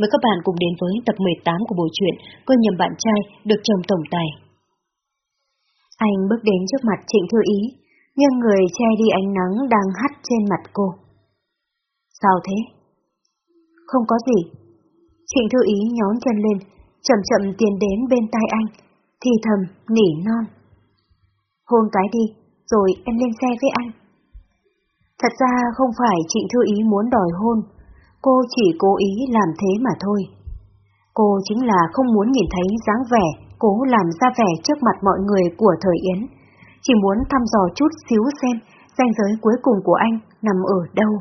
Mời các bạn cùng đến với tập 18 của bộ truyện Cô nhầm bạn trai được chồng tổng tài. Anh bước đến trước mặt Trịnh Thư Ý, nhưng người che đi ánh nắng đang hắt trên mặt cô. Sao thế? Không có gì. Trịnh Thư Ý nhón chân lên, chậm chậm tiến đến bên tai anh, thì thầm, nỉ non. Hôn cái đi, rồi em lên xe với anh. Thật ra không phải Trịnh Thư Ý muốn đòi hôn, cô chỉ cố ý làm thế mà thôi. Cô chính là không muốn nhìn thấy dáng vẻ, cố làm ra vẻ trước mặt mọi người của thời Yến. Chỉ muốn thăm dò chút xíu xem ranh giới cuối cùng của anh nằm ở đâu.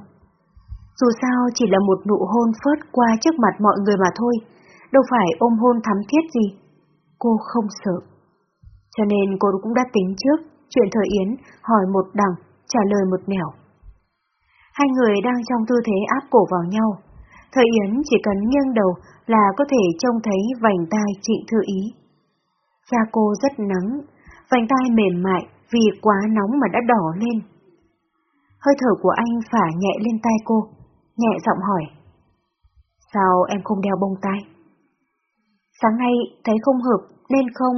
Dù sao chỉ là một nụ hôn phớt qua trước mặt mọi người mà thôi, đâu phải ôm hôn thắm thiết gì. Cô không sợ. Cho nên cô cũng đã tính trước chuyện thời Yến hỏi một đằng, trả lời một nẻo. Hai người đang trong tư thế áp cổ vào nhau. Thời Yến chỉ cần nghiêng đầu là có thể trông thấy vành tai Trịnh Thư Ý. Da cô rất nắng, vành tai mềm mại vì quá nóng mà đã đỏ lên. Hơi thở của anh phả nhẹ lên tai cô, nhẹ giọng hỏi. Sao em không đeo bông tai? Sáng nay thấy không hợp nên không...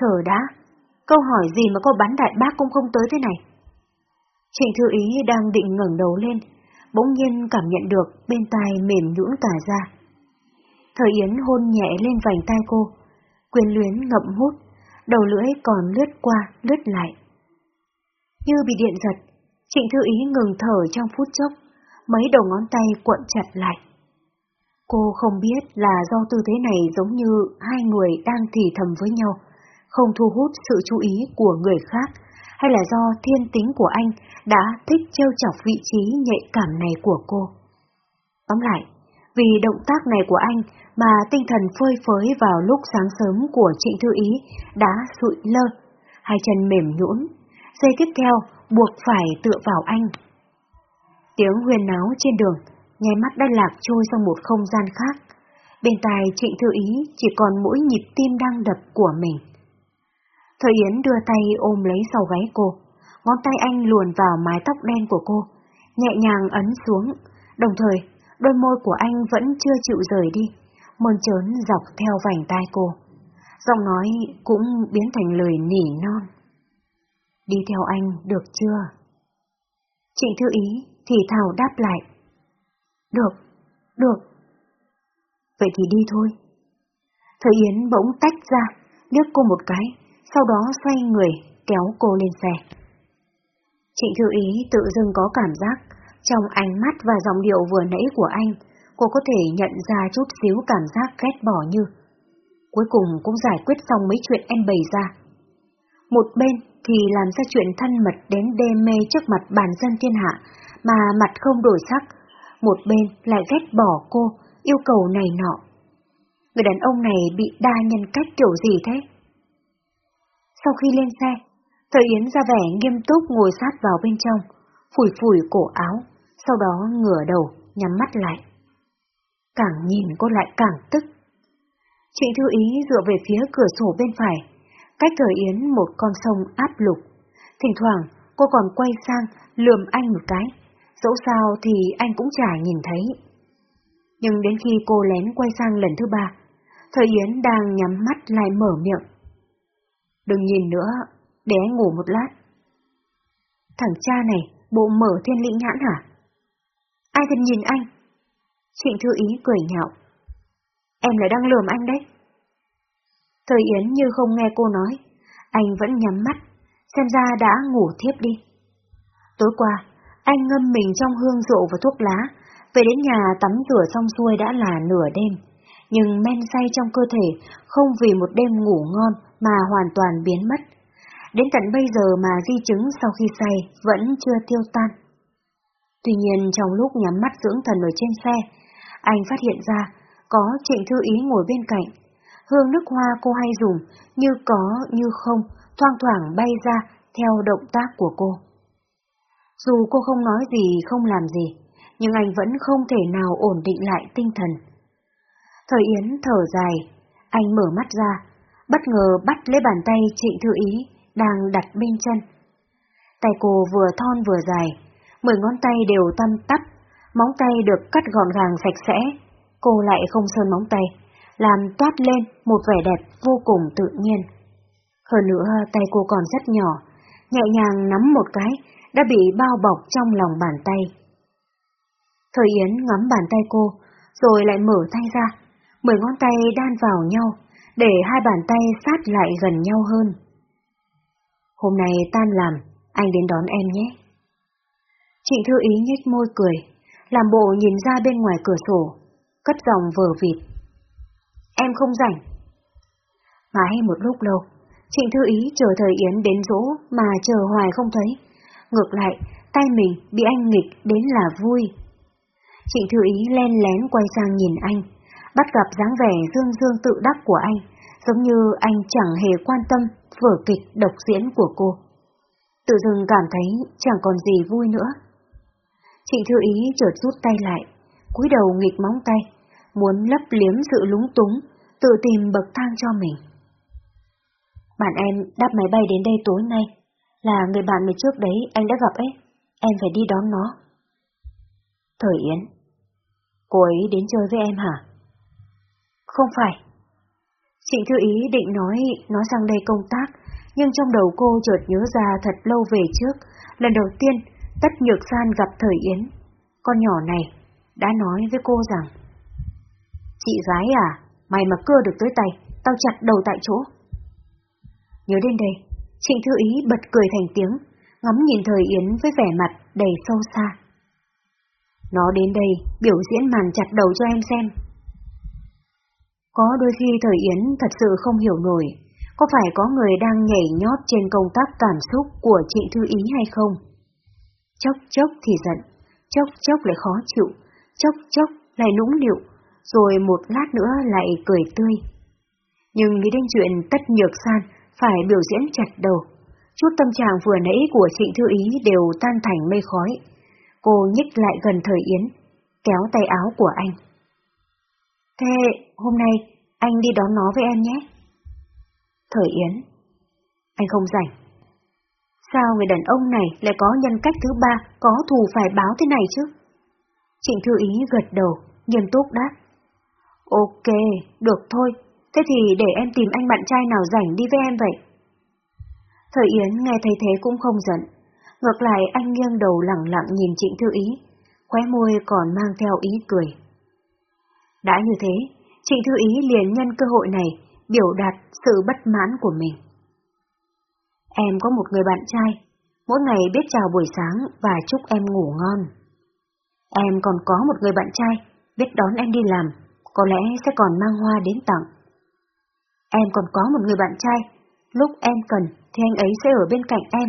Chờ đã, câu hỏi gì mà cô bắn đại bác cũng không tới thế này? Trịnh Thư Ý đang định ngẩng đầu lên, bỗng nhiên cảm nhận được bên tai mềm nhũn cả ra. Thời Yến hôn nhẹ lên vành tai cô, quyền luyến ngậm hút, đầu lưỡi còn lướt qua, lướt lại. Như bị điện giật, Trịnh Thư Ý ngừng thở trong phút chốc, mấy đầu ngón tay cuộn chặt lại. Cô không biết là do tư thế này giống như hai người đang thì thầm với nhau, không thu hút sự chú ý của người khác, hay là do thiên tính của anh đã thích trêu chọc vị trí nhạy cảm này của cô. Tóm lại, vì động tác này của anh mà tinh thần phơi phới vào lúc sáng sớm của Trịnh Thư Ý đã sụi lơ, hai chân mềm nhũn, giây tiếp theo buộc phải tựa vào anh. Tiếng huyền náo trên đường, nháy mắt đã lạc trôi sang một không gian khác. Bên tai Trịnh Thư Ý chỉ còn mỗi nhịp tim đang đập của mình. Thời Yến đưa tay ôm lấy sau gáy cô, ngón tay anh luồn vào mái tóc đen của cô, nhẹ nhàng ấn xuống, đồng thời đôi môi của anh vẫn chưa chịu rời đi, mơn trớn dọc theo vành tai cô. Giọng nói cũng biến thành lời nỉ non. Đi theo anh được chưa? Trịnh Thư Ý thì thào đáp lại. Được, được. Vậy thì đi thôi. Thời Yến bỗng tách ra, liếc cô một cái, sau đó xoay người, kéo cô lên xe. Trịnh Thư Ý tự dưng có cảm giác, trong ánh mắt và giọng điệu vừa nãy của anh, cô có thể nhận ra chút xíu cảm giác ghét bỏ như. Cuối cùng cũng giải quyết xong mấy chuyện em bày ra. Một bên thì làm ra chuyện thân mật đến đê mê trước mặt bàn dân thiên hạ, mà mặt không đổi sắc, một bên lại ghét bỏ cô, yêu cầu này nọ. Người đàn ông này bị đa nhân cách kiểu gì thế? Sau khi lên xe, Thời Yến ra vẻ nghiêm túc ngồi sát vào bên trong, phủi phủi cổ áo, sau đó ngửa đầu, nhắm mắt lại. Càng nhìn cô lại càng tức. Trịnh Thư Ý dựa về phía cửa sổ bên phải, cách Thời Yến một con sông áp lục. Thỉnh thoảng, cô còn quay sang lườm anh một cái, dẫu sao thì anh cũng chả nhìn thấy. Nhưng đến khi cô lén quay sang lần thứ ba, Thời Yến đang nhắm mắt lại mở miệng. Đừng nhìn nữa, để anh ngủ một lát. Thằng cha này, bộ mở thiên lĩnh nhãn hả? Ai thèm nhìn anh? Trịnh Thư Ý cười nhạo. Em lại đang lườm anh đấy. Thời Yến như không nghe cô nói, anh vẫn nhắm mắt, xem ra đã ngủ thiếp đi. Tối qua, anh ngâm mình trong hương rượu và thuốc lá, về đến nhà tắm rửa xong xuôi đã là nửa đêm, nhưng men say trong cơ thể không vì một đêm ngủ ngon mà hoàn toàn biến mất. Đến tận bây giờ mà di chứng sau khi say vẫn chưa tiêu tan. Tuy nhiên trong lúc nhắm mắt dưỡng thần ở trên xe, anh phát hiện ra có Trịnh Thư Ý ngồi bên cạnh. Hương nước hoa cô hay dùng, như có như không, thoang thoảng bay ra theo động tác của cô. Dù cô không nói gì, không làm gì, nhưng anh vẫn không thể nào ổn định lại tinh thần. Thời Yến thở dài, anh mở mắt ra, bất ngờ bắt lấy bàn tay Trịnh Thư Ý đang đặt bên chân. Tay cô vừa thon vừa dài, mười ngón tay đều tăm tắp, móng tay được cắt gọn gàng sạch sẽ, cô lại không sơn móng tay, làm toát lên một vẻ đẹp vô cùng tự nhiên. Hơn nữa tay cô còn rất nhỏ, nhẹ nhàng nắm một cái, đã bị bao bọc trong lòng bàn tay. Thời Yến ngắm bàn tay cô, rồi lại mở tay ra, mười ngón tay đan vào nhau, để hai bàn tay sát lại gần nhau hơn. Hôm nay tan làm, anh đến đón em nhé. Trịnh Thư Ý nhếch môi cười, làm bộ nhìn ra bên ngoài cửa sổ, cất giọng vờ vịt. Em không rảnh. Mãi một lúc lâu, Trịnh Thư Ý chờ thời Yến đến dỗ mà chờ hoài không thấy. Ngược lại, tay mình bị anh nghịch đến là vui. Trịnh Thư Ý len lén quay sang nhìn anh, bắt gặp dáng vẻ dương dương tự đắc của anh, giống như anh chẳng hề quan tâm vở kịch độc diễn của cô. Tự dưng cảm thấy chẳng còn gì vui nữa. Trịnh Thư Ý chợt rút tay lại, cúi đầu nghịch móng tay, muốn lấp liếm sự lúng túng, tự tìm bậc thang cho mình. Bạn em đáp máy bay đến đây tối nay, là người bạn mà trước đấy anh đã gặp ấy, em phải đi đón nó. Thời Yến, cô ấy đến chơi với em hả? Không phải. Trịnh Thư Ý định nói nói sang đây công tác, nhưng trong đầu cô chợt nhớ ra thật lâu về trước, lần đầu tiên Tất Nhược San gặp Thời Yến. Con nhỏ này đã nói với cô rằng Chị gái à, mày mà cưa được tới tay, tao chặt đầu tại chỗ. Nhớ đến đây, Trịnh Thư Ý bật cười thành tiếng, ngắm nhìn Thời Yến với vẻ mặt đầy sâu xa. Nó đến đây biểu diễn màn chặt đầu cho em xem. Có đôi khi Thời Yến thật sự không hiểu nổi, có phải có người đang nhảy nhót trên công tác cảm xúc của Trịnh Thư Ý hay không? Chốc chốc thì giận, chốc chốc lại khó chịu, chốc chốc lại nũng nịu, rồi một lát nữa lại cười tươi. Nhưng nghĩ đến chuyện tất nhược san phải biểu diễn chặt đầu, chút tâm trạng vừa nãy của Trịnh Thư Ý đều tan thành mây khói. Cô nhích lại gần Thời Yến, kéo tay áo của anh. Thế hôm nay anh đi đón nó với em nhé. Thời Yến, anh không rảnh. Sao người đàn ông này lại có nhân cách thứ ba, có thù phải báo thế này chứ? Trịnh Thư Ý gật đầu, nghiêm túc đáp. Ok, được thôi, thế thì để em tìm anh bạn trai nào rảnh đi với em vậy. Thời Yến nghe thấy thế cũng không giận, ngược lại anh nghiêng đầu lặng lặng nhìn Trịnh Thư Ý, khóe môi còn mang theo ý cười. Đã như thế, Trịnh Thư Ý liền nhân cơ hội này biểu đạt sự bất mãn của mình. Em có một người bạn trai, mỗi ngày biết chào buổi sáng và chúc em ngủ ngon. Em còn có một người bạn trai, biết đón em đi làm, có lẽ sẽ còn mang hoa đến tặng. Em còn có một người bạn trai, lúc em cần thì anh ấy sẽ ở bên cạnh em.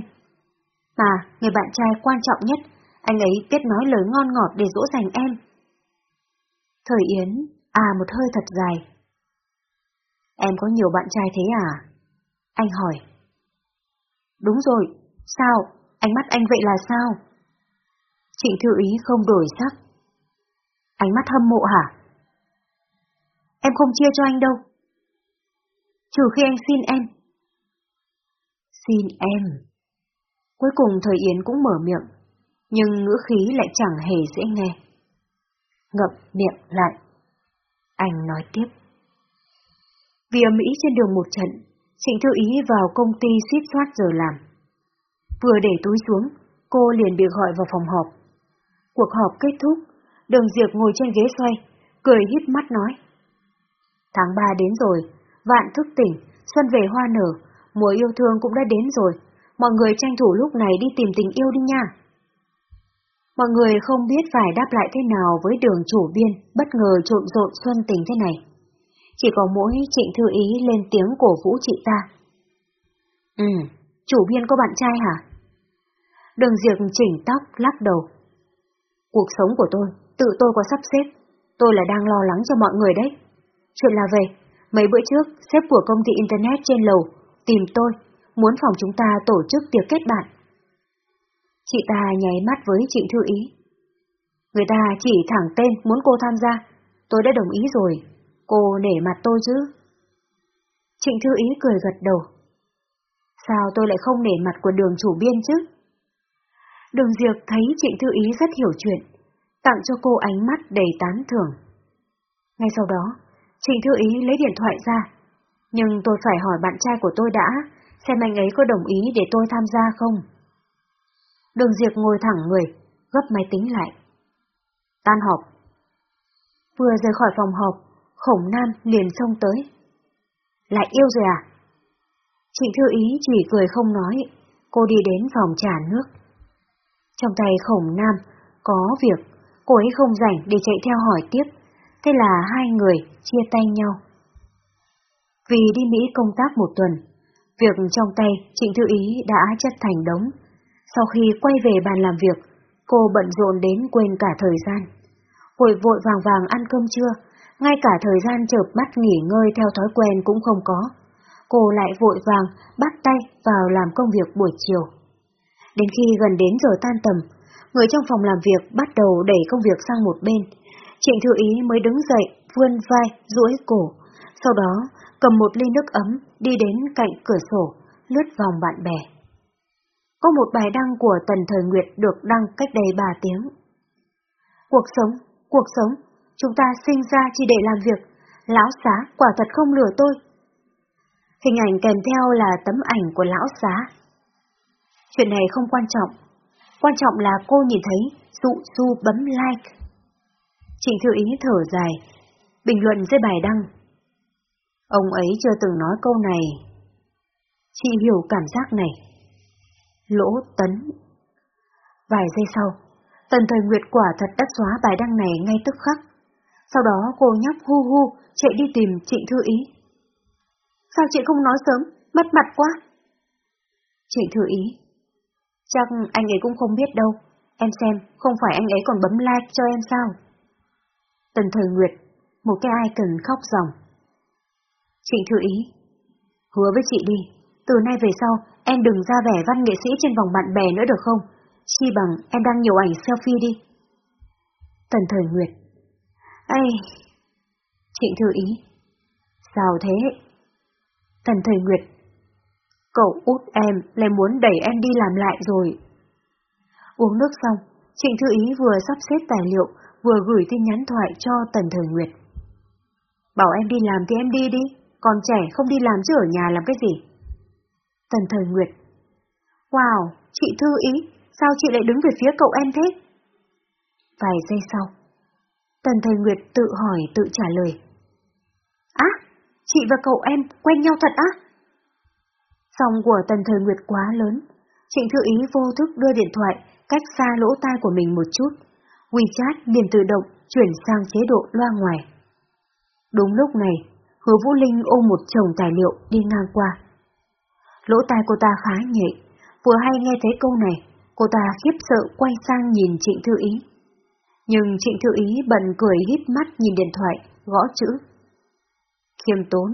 Mà, người bạn trai quan trọng nhất, anh ấy biết nói lời ngon ngọt để dỗ dành em. Thời Yến, à một hơi thật dài. Em có nhiều bạn trai thế à? Anh hỏi. Đúng rồi, sao? Ánh mắt anh vậy là sao? Trịnh Thư Ý không đổi sắc. Ánh mắt hâm mộ hả? Em không chia cho anh đâu. Trừ khi anh xin em. Xin em. Cuối cùng thời Yến cũng mở miệng, nhưng ngữ khí lại chẳng hề dễ nghe. Ngậm miệng lại. Anh nói tiếp. Vì ở Mỹ trên đường một trận, Trịnh Thư Ý vào công ty suýt soát giờ làm. Vừa để túi xuống, cô liền bị gọi vào phòng họp. Cuộc họp kết thúc, đường Diệp ngồi trên ghế xoay, cười híp mắt nói. Tháng 3 đến rồi, vạn thức tỉnh, xuân về hoa nở, mùa yêu thương cũng đã đến rồi, mọi người tranh thủ lúc này đi tìm tình yêu đi nha. Mọi người không biết phải đáp lại thế nào với đường chủ biên bất ngờ trộn rộn xuân tình thế này. Chỉ có mỗi trịnh thư ý lên tiếng cổ vũ chị ta. Ừ, chủ biên có bạn trai hả? Đường Diệp chỉnh tóc, lắc đầu. Cuộc sống của tôi, tự tôi có sắp xếp, tôi là đang lo lắng cho mọi người đấy. Chuyện là về, mấy bữa trước, sếp của công ty Internet trên lầu tìm tôi, muốn phòng chúng ta tổ chức tiệc kết bạn. Chị ta nháy mắt với Trịnh Thư Ý. Người ta chỉ thẳng tên muốn cô tham gia, tôi đã đồng ý rồi, cô nể mặt tôi chứ. Trịnh Thư Ý cười gật đầu. Sao tôi lại không nể mặt của đường chủ biên chứ? Đường Diệp thấy Trịnh Thư Ý rất hiểu chuyện, tặng cho cô ánh mắt đầy tán thưởng. Ngay sau đó, Trịnh Thư Ý lấy điện thoại ra, nhưng tôi phải hỏi bạn trai của tôi đã, xem anh ấy có đồng ý để tôi tham gia không. Đường Diệp ngồi thẳng người, gấp máy tính lại. Tan họp. Vừa rời khỏi phòng họp, khổng nam liền xông tới. Lại yêu rồi à? Trịnh Thư Ý chỉ cười không nói, cô đi đến phòng trà nước. Trong tay khổng nam, có việc, cô ấy không rảnh để chạy theo hỏi tiếp, thế là hai người chia tay nhau. Vì đi Mỹ công tác một tuần, việc trong tay Trịnh Thư Ý đã chất thành đống. Sau khi quay về bàn làm việc, cô bận rộn đến quên cả thời gian. Vội vội vàng vàng ăn cơm trưa, ngay cả thời gian chợp mắt nghỉ ngơi theo thói quen cũng không có. Cô lại vội vàng bắt tay vào làm công việc buổi chiều. Đến khi gần đến giờ tan tầm, người trong phòng làm việc bắt đầu đẩy công việc sang một bên. Trịnh Thư Ý mới đứng dậy, vươn vai, duỗi cổ. Sau đó, cầm một ly nước ấm, đi đến cạnh cửa sổ, lướt vòng bạn bè. Có một bài đăng của Tần Thời Nguyệt được đăng cách đây 3 tiếng. Cuộc sống, cuộc sống, chúng ta sinh ra chỉ để làm việc, lão xá quả thật không lừa tôi. Hình ảnh kèm theo là tấm ảnh của lão xá. Chuyện này không quan trọng, quan trọng là cô nhìn thấy dụ du bấm like. Trịnh Thư Ý thở dài, bình luận dưới bài đăng. Ông ấy chưa từng nói câu này. Chị hiểu cảm giác này. Lỗ tấn. Vài giây sau, Tần Thời Nguyệt quả thật đã xóa bài đăng này ngay tức khắc. Sau đó cô nhóc hu hu chạy đi tìm Trịnh Thư Ý. Sao chị không nói sớm, mất mặt quá. Trịnh Thư Ý. Chắc anh ấy cũng không biết đâu, em xem, không phải anh ấy còn bấm like cho em sao? Tần Thời Nguyệt, một cái icon khóc ròng. Trịnh Thư Ý. Hứa với chị đi, từ nay về sau, em đừng ra vẻ văn nghệ sĩ trên vòng bạn bè nữa được không? Chi bằng em đăng nhiều ảnh selfie đi. Tần Thời Nguyệt. Ây! Trịnh Thư Ý. Sao thế? Tần Thời Nguyệt. Cậu út em lại muốn đẩy em đi làm lại rồi. Uống nước xong, Trịnh Thư Ý vừa sắp xếp tài liệu, vừa gửi tin nhắn thoại cho Tần Thời Nguyệt. Bảo em đi làm thì em đi đi, còn trẻ không đi làm chứ ở nhà làm cái gì? Tần Thời Nguyệt. Wow, chị Thư Ý, sao chị lại đứng về phía cậu em thế? Vài giây sau, Tần Thời Nguyệt tự hỏi tự trả lời. Á, chị và cậu em quen nhau thật á? Dòng của Tần Thời Nguyệt quá lớn, Trịnh Thư Ý vô thức đưa điện thoại cách xa lỗ tai của mình một chút. WeChat liền tự động chuyển sang chế độ loa ngoài. Đúng lúc này, hứa Vũ Linh ôm một chồng tài liệu đi ngang qua. Lỗ tai cô ta khá nhạy, vừa hay nghe thấy câu này, cô ta khiếp sợ quay sang nhìn Trịnh Thư Ý. Nhưng Trịnh Thư Ý bận cười híp mắt nhìn điện thoại, gõ chữ. Khiêm tốn.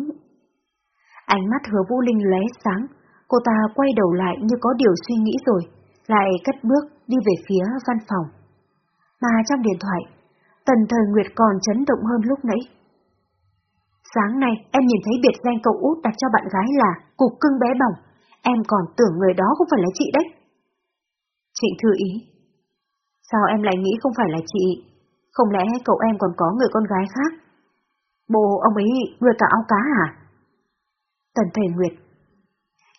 Ánh mắt hứa Vũ Linh lóe sáng, cô ta quay đầu lại như có điều suy nghĩ rồi, lại cất bước đi về phía văn phòng. Mà trong điện thoại, Tần Thời Nguyệt còn chấn động hơn lúc nãy. Sáng nay em nhìn thấy biệt danh cậu út đặt cho bạn gái là cục cưng bé bỏng, em còn tưởng người đó không phải là chị đấy. Trịnh Thư Ý Sao em lại nghĩ không phải là chị? Không lẽ cậu em còn có người con gái khác? Bồ ông ấy nuôi cả ao cá à? Tần Thầy Nguyệt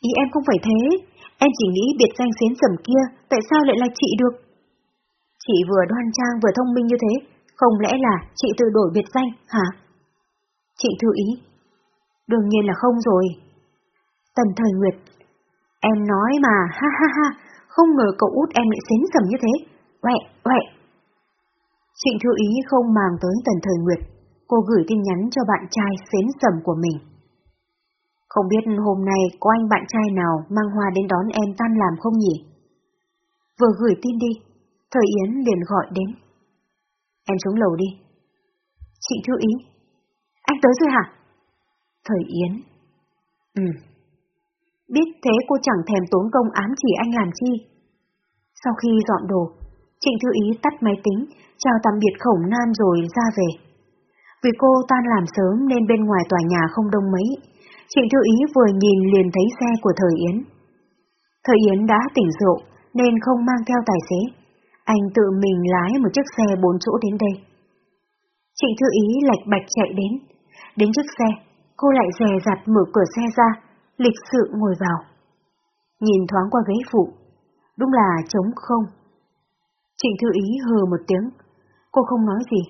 Ý em không phải thế, em chỉ nghĩ biệt danh xến sầm kia, tại sao lại là chị được? Chị vừa đoan trang vừa thông minh như thế, không lẽ là chị tự đổi biệt danh, hả? Chị thư ý. Đương nhiên là không rồi. Tần Thời Nguyệt Em nói mà, ha ha ha, không ngờ cậu út em lại xến sầm như thế. Uẹ, uẹ. Trịnh Thư Ý không màng tới Tần Thời Nguyệt, cô gửi tin nhắn cho bạn trai xến sầm của mình. Không biết hôm nay có anh bạn trai nào mang hoa đến đón em tan làm không nhỉ? Vừa gửi tin đi, Thời Yến liền gọi đến. Em xuống lầu đi. Chị Thư Ý. Anh tới rồi hả? Thời Yến. Ừ. Biết thế cô chẳng thèm tốn công ám chỉ anh làm chi. Sau khi dọn đồ, Trịnh Thư Ý tắt máy tính, chào tạm biệt khổng nam rồi ra về. Vì cô tan làm sớm nên bên ngoài tòa nhà không đông mấy, Trịnh Thư Ý vừa nhìn liền thấy xe của Thời Yến. Thời Yến đã tỉnh rượu nên không mang theo tài xế. Anh tự mình lái một chiếc xe bốn chỗ đến đây. Trịnh Thư Ý lạch bạch chạy đến. Đến trước xe, cô lại dè dặt mở cửa xe ra, lịch sự ngồi vào. Nhìn thoáng qua ghế phụ, đúng là trống không. Trịnh Thư Ý hừ một tiếng, cô không nói gì,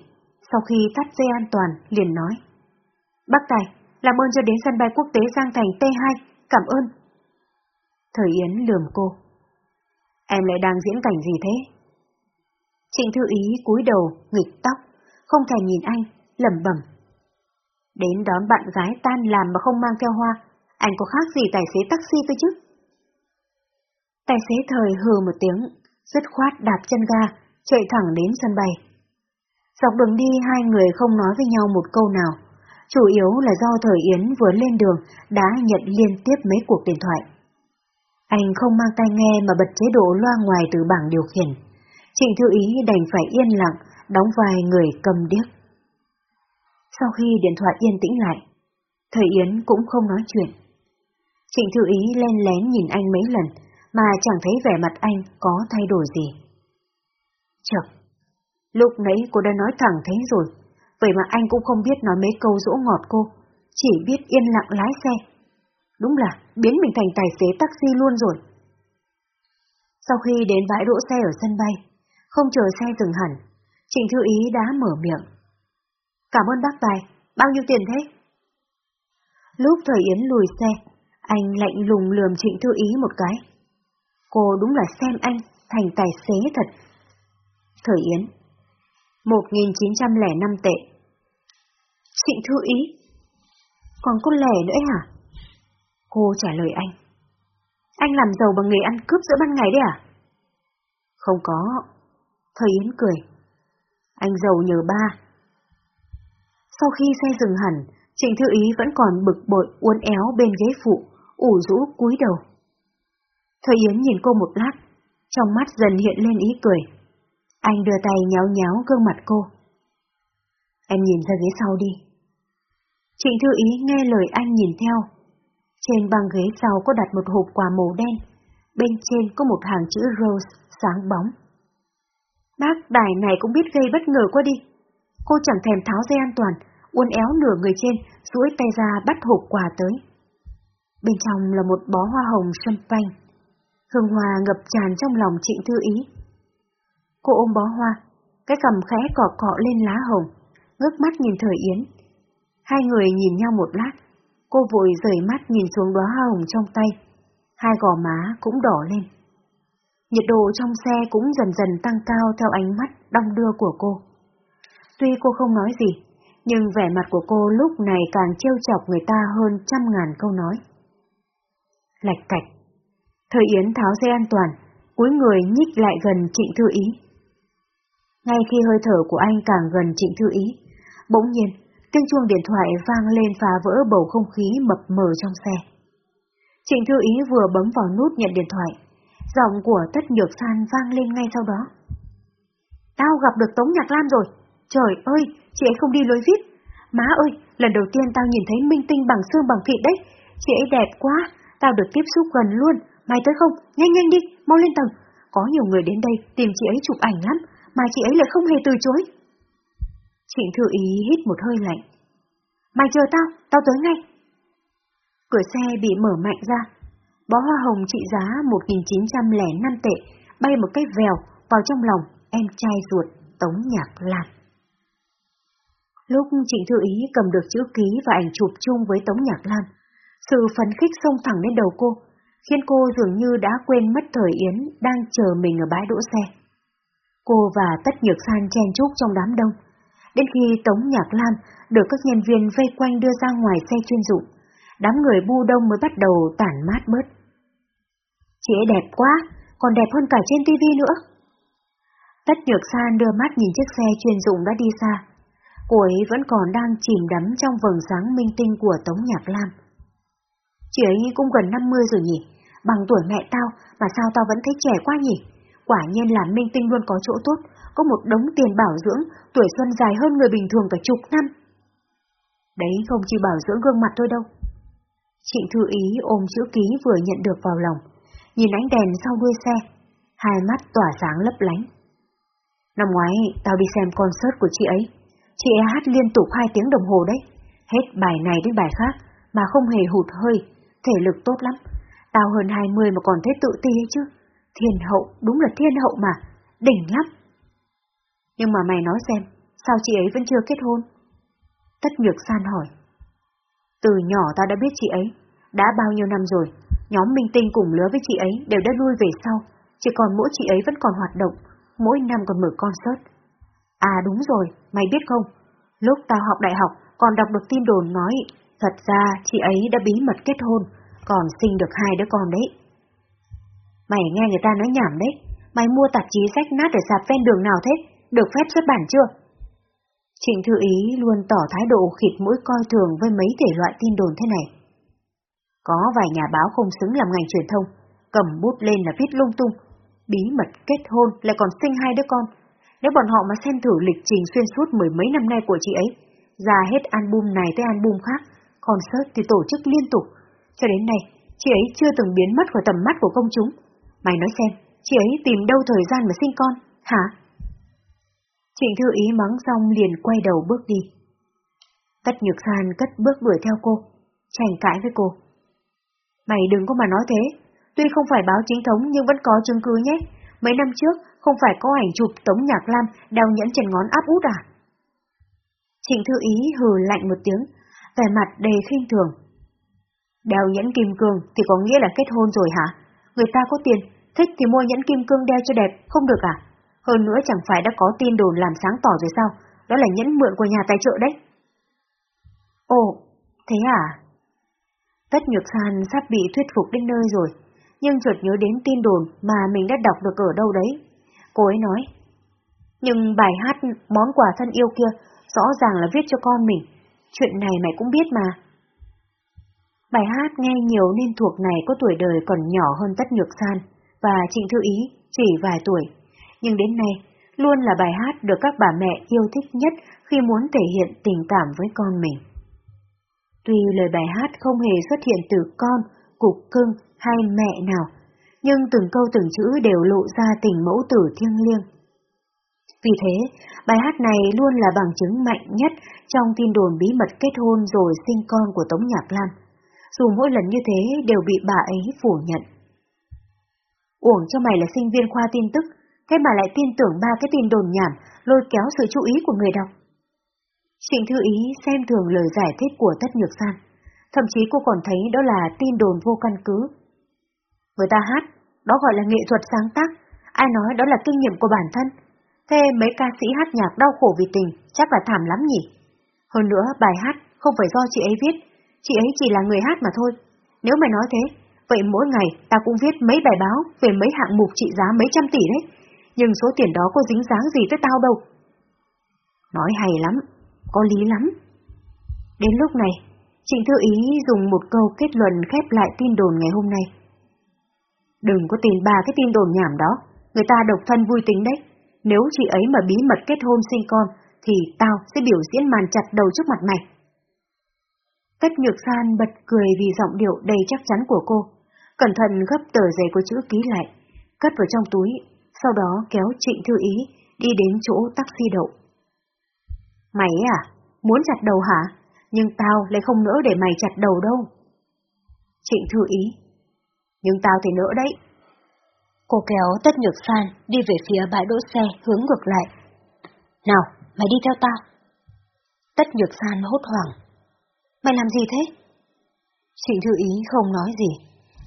sau khi tắt dây an toàn liền nói. Bác Tài, làm ơn cho đến sân bay quốc tế Giang Thành T2, cảm ơn. Thời Yến lườm cô. Em lại đang diễn cảnh gì thế? Trịnh Thư Ý cúi đầu, nghịch tóc, không thèm nhìn anh, lẩm bẩm. Đến đón bạn gái tan làm mà không mang theo hoa, anh có khác gì tài xế taxi cơ chứ? Tài xế thời hừ một tiếng, dứt khoát đạp chân ga, chạy thẳng đến sân bay. Dọc đường đi hai người không nói với nhau một câu nào, chủ yếu là do thời Yến vừa lên đường đã nhận liên tiếp mấy cuộc điện thoại. Anh không mang tai nghe mà bật chế độ loa ngoài từ bảng điều khiển. Trịnh Thư Ý đành phải yên lặng, đóng vai người cầm điếc. Sau khi điện thoại yên tĩnh lại, thầy Yến cũng không nói chuyện. Trịnh Thư Ý len lén nhìn anh mấy lần, mà chẳng thấy vẻ mặt anh có thay đổi gì. Chật, lúc nãy cô đã nói thẳng thế rồi, vậy mà anh cũng không biết nói mấy câu dỗ ngọt cô, chỉ biết yên lặng lái xe. Đúng là biến mình thành tài xế taxi luôn rồi. Sau khi đến bãi đỗ xe ở sân bay, không chờ xe dừng hẳn, Trịnh Thư Ý đã mở miệng. Cảm ơn bác Tài, bao nhiêu tiền thế? Lúc thời Yến lùi xe, anh lạnh lùng lườm Trịnh Thư Ý một cái. Cô đúng là xem anh thành tài xế thật. Thời Yến 1905 tệ Trịnh Thư Ý Còn cô lẻ nữa hả? Cô trả lời anh. Anh làm giàu bằng nghề ăn cướp giữa ban ngày đấy à? Không có. Thời Yến cười. Anh giàu nhờ ba. Sau khi xe dừng hẳn, Trịnh Thư Ý vẫn còn bực bội uốn éo bên ghế phụ, ủ rũ cúi đầu. Thời Yến nhìn cô một lát, trong mắt dần hiện lên ý cười. Anh đưa tay nhéo nhéo gương mặt cô. Em nhìn ra ghế sau đi. Trịnh Thư Ý nghe lời anh nhìn theo, trên băng ghế sau có đặt một hộp quà màu đen, bên trên có một hàng chữ Rose sáng bóng. Bác đài này cũng biết gây bất ngờ quá đi. Cô chẳng thèm tháo dây an toàn, uốn éo nửa người trên, duỗi tay ra bắt hộp quà tới. Bên trong là một bó hoa hồng champagne. Hương hoa ngập tràn trong lòng trịnh thư ý. Cô ôm bó hoa, cái cầm khẽ cọ cọ lên lá hồng, ngước mắt nhìn thời Yến. Hai người nhìn nhau một lát, Cô vội rời mắt nhìn xuống đóa hồng trong tay, hai gò má cũng đỏ lên. Nhiệt độ trong xe cũng dần dần tăng cao theo ánh mắt đong đưa của cô. Tuy cô không nói gì, nhưng vẻ mặt của cô lúc này càng trêu chọc người ta hơn trăm ngàn câu nói. Lạch cạch. Thời Yến tháo dây an toàn, cúi người nhích lại gần Trịnh Thư Ý. Ngay khi hơi thở của anh càng gần Trịnh Thư Ý, bỗng nhiên tiếng chuông điện thoại vang lên phá vỡ bầu không khí mập mờ trong xe. Trịnh Thư Ý vừa bấm vào nút nhận điện thoại, giọng của Tất Nhược San vang lên ngay sau đó. Tao gặp được Tống Nhạc Lam rồi, trời ơi, chị ấy không đi lối VIP. Má ơi, lần đầu tiên tao nhìn thấy minh tinh bằng xương bằng thịt đấy, chị ấy đẹp quá, tao được tiếp xúc gần luôn, mày tới không, nhanh nhanh đi, mau lên tầng. Có nhiều người đến đây tìm chị ấy chụp ảnh lắm, mà chị ấy lại không hề từ chối. Trịnh Thư Ý hít một hơi lạnh. Mày chờ tao, tao tới ngay. Cửa xe bị mở mạnh ra. Bó hoa hồng trị giá 1.905 tệ bay một cái vèo vào trong lòng em trai ruột Tống Nhạc Lạc. Lúc Trịnh Thư Ý cầm được chữ ký và ảnh chụp chung với Tống Nhạc Lan, sự phấn khích xông thẳng lên đầu cô, khiến cô dường như đã quên mất thời Yến đang chờ mình ở bãi đỗ xe. Cô và Tất Nhược San chen chúc trong đám đông, Đến khi Tống Nhạc Lam được các nhân viên vây quanh đưa ra ngoài xe chuyên dụng, đám người bu đông mới bắt đầu tản mát bớt. Chị ấy đẹp quá, còn đẹp hơn cả trên tivi nữa. Tất Nhược San đưa mắt nhìn chiếc xe chuyên dụng đã đi xa. Cô ấy vẫn còn đang chìm đắm trong vầng sáng minh tinh của Tống Nhạc Lam. Chị ấy cũng gần 50 rồi nhỉ, bằng tuổi mẹ tao mà sao tao vẫn thấy trẻ quá nhỉ? Quả nhiên là minh tinh luôn có chỗ tốt, có một đống tiền bảo dưỡng, tuổi xuân dài hơn người bình thường cả chục năm. Đấy không chỉ bảo dưỡng gương mặt thôi đâu. Trịnh Thư Ý ôm chữ ký vừa nhận được vào lòng, nhìn ánh đèn sau đuôi xe, hai mắt tỏa sáng lấp lánh. Năm ngoái, tao đi xem concert của chị ấy, Chị ấy hát liên tục hai tiếng đồng hồ đấy, hết bài này đến bài khác, mà không hề hụt hơi, thể lực tốt lắm. Tao hơn 20 mà còn thấy tự ti ấy chứ. Thiên hậu, đúng là thiên hậu mà, đỉnh lắm. Nhưng mà mày nói xem, sao chị ấy vẫn chưa kết hôn? Tất Nhược San hỏi. Từ nhỏ ta đã biết chị ấy, đã bao nhiêu năm rồi, nhóm minh tinh cùng lứa với chị ấy đều đã lui về sau, chỉ còn mỗi chị ấy vẫn còn hoạt động, mỗi năm còn mở concert. À đúng rồi, mày biết không, lúc tao học đại học còn đọc được tin đồn nói, thật ra chị ấy đã bí mật kết hôn, còn sinh được hai đứa con đấy. Mày nghe người ta nói nhảm đấy, mày mua tạp chí sách nát ở sạp ven đường nào thế, được phép xuất bản chưa? Trịnh Thư Ý luôn tỏ thái độ khịt mũi coi thường với mấy thể loại tin đồn thế này. Có vài nhà báo không xứng làm ngành truyền thông, cầm bút lên là viết lung tung, bí mật kết hôn lại còn sinh hai đứa con. Nếu bọn họ mà xem thử lịch trình xuyên suốt mười mấy năm nay của chị ấy, ra hết album này tới album khác, concert thì tổ chức liên tục. Cho đến nay, chị ấy chưa từng biến mất khỏi tầm mắt của công chúng. Mày nói xem, chị ấy tìm đâu thời gian mà sinh con, hả? Trịnh Thư Ý mắng xong liền quay đầu bước đi. Tất Nhược San cất bước đuổi theo cô, tranh cãi với cô. Mày đừng có mà nói thế, tuy không phải báo chính thống nhưng vẫn có chứng cứ nhé. Mấy năm trước, không phải có ảnh chụp Tống Nhạc Lam đeo nhẫn trên ngón áp út à? Trịnh Thư Ý hừ lạnh một tiếng, vẻ mặt đầy khinh thường. Đeo nhẫn kim cương thì có nghĩa là kết hôn rồi hả? Người ta có tiền, thích thì mua nhẫn kim cương đeo cho đẹp, không được à? Hơn nữa chẳng phải đã có tin đồn làm sáng tỏ rồi sao? Đó là nhẫn mượn của nhà tài trợ đấy. Ồ, thế à? Tất Nhược San sắp bị thuyết phục đến nơi rồi, nhưng chợt nhớ đến tin đồn mà mình đã đọc được ở đâu đấy. Cô ấy nói, nhưng bài hát món quà thân yêu kia rõ ràng là viết cho con mình, chuyện này mày cũng biết mà. Bài hát nghe nhiều nên thuộc này có tuổi đời còn nhỏ hơn Tất Nhược San, và Trịnh Thư Ý chỉ vài tuổi, nhưng đến nay luôn là bài hát được các bà mẹ yêu thích nhất khi muốn thể hiện tình cảm với con mình. Tuy lời bài hát không hề xuất hiện từ con, cục cưng hay mẹ nào, nhưng từng câu từng chữ đều lộ ra tình mẫu tử thiêng liêng. Vì thế, bài hát này luôn là bằng chứng mạnh nhất trong tin đồn bí mật kết hôn rồi sinh con của Tống Nhạc Lan, dù mỗi lần như thế đều bị bà ấy phủ nhận. Uổng cho mày là sinh viên khoa tin tức, thế mà lại tin tưởng ba cái tin đồn nhảm, lôi kéo sự chú ý của người đọc. Trịnh Thư Ý xem thường lời giải thích của Tất Nhược San, thậm chí cô còn thấy đó là tin đồn vô căn cứ. Người ta hát, đó gọi là nghệ thuật sáng tác, ai nói đó là kinh nghiệm của bản thân. Thế mấy ca sĩ hát nhạc đau khổ vì tình, chắc là thảm lắm nhỉ? Hơn nữa, bài hát không phải do chị ấy viết, chị ấy chỉ là người hát mà thôi. Nếu mày nói thế, vậy mỗi ngày ta cũng viết mấy bài báo về mấy hạng mục trị giá mấy trăm tỷ đấy, nhưng số tiền đó có dính dáng gì tới tao đâu. Nói hay lắm, có lý lắm. Đến lúc này, Trịnh Thư Ý dùng một câu kết luận khép lại tin đồn ngày hôm nay. Đừng có tin ba cái tin đồn nhảm đó, người ta độc thân vui tính đấy. Nếu chị ấy mà bí mật kết hôn sinh con, thì tao sẽ biểu diễn màn chặt đầu trước mặt mày. Cách Nhược San bật cười vì giọng điệu đầy chắc chắn của cô, cẩn thận gấp tờ giấy có chữ ký lại, cất vào trong túi, sau đó kéo Trịnh Thư Ý đi đến chỗ taxi đậu. Mày à, muốn chặt đầu hả? Nhưng tao lại không nỡ để mày chặt đầu đâu. Trịnh Thư Ý. Nhưng tao thì nỡ đấy. Cô kéo Tất Nhược San đi về phía bãi đỗ xe hướng ngược lại. Nào, mày đi theo tao. Tất Nhược San hốt hoảng. Mày làm gì thế? Trịnh Thư Ý không nói gì,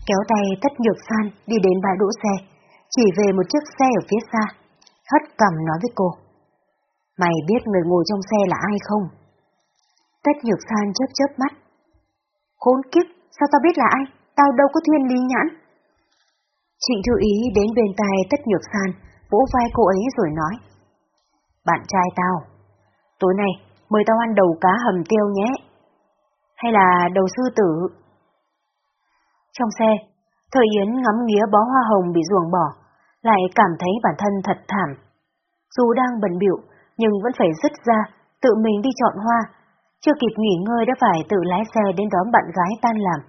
kéo tay Tất Nhược San đi đến bãi đỗ xe, chỉ về một chiếc xe ở phía xa, hất cầm nói với cô. Mày biết người ngồi trong xe là ai không? Tất Nhược San chớp chớp mắt. Khốn kiếp, sao tao biết là ai? Tao đâu có thiên lý nhãn. Trịnh Thư Ý đến bên tai Tất Nhược San, vỗ vai cô ấy rồi nói. Bạn trai tao, tối nay mời tao ăn đầu cá hầm tiêu nhé. Hay là đầu sư tử? Trong xe, Thời Yến ngắm nghía bó hoa hồng bị ruồng bỏ, lại cảm thấy bản thân thật thảm. Dù đang bận biểu, nhưng vẫn phải dứt ra, tự mình đi chọn hoa. Chưa kịp nghỉ ngơi đã phải tự lái xe đến đón bạn gái tan làm.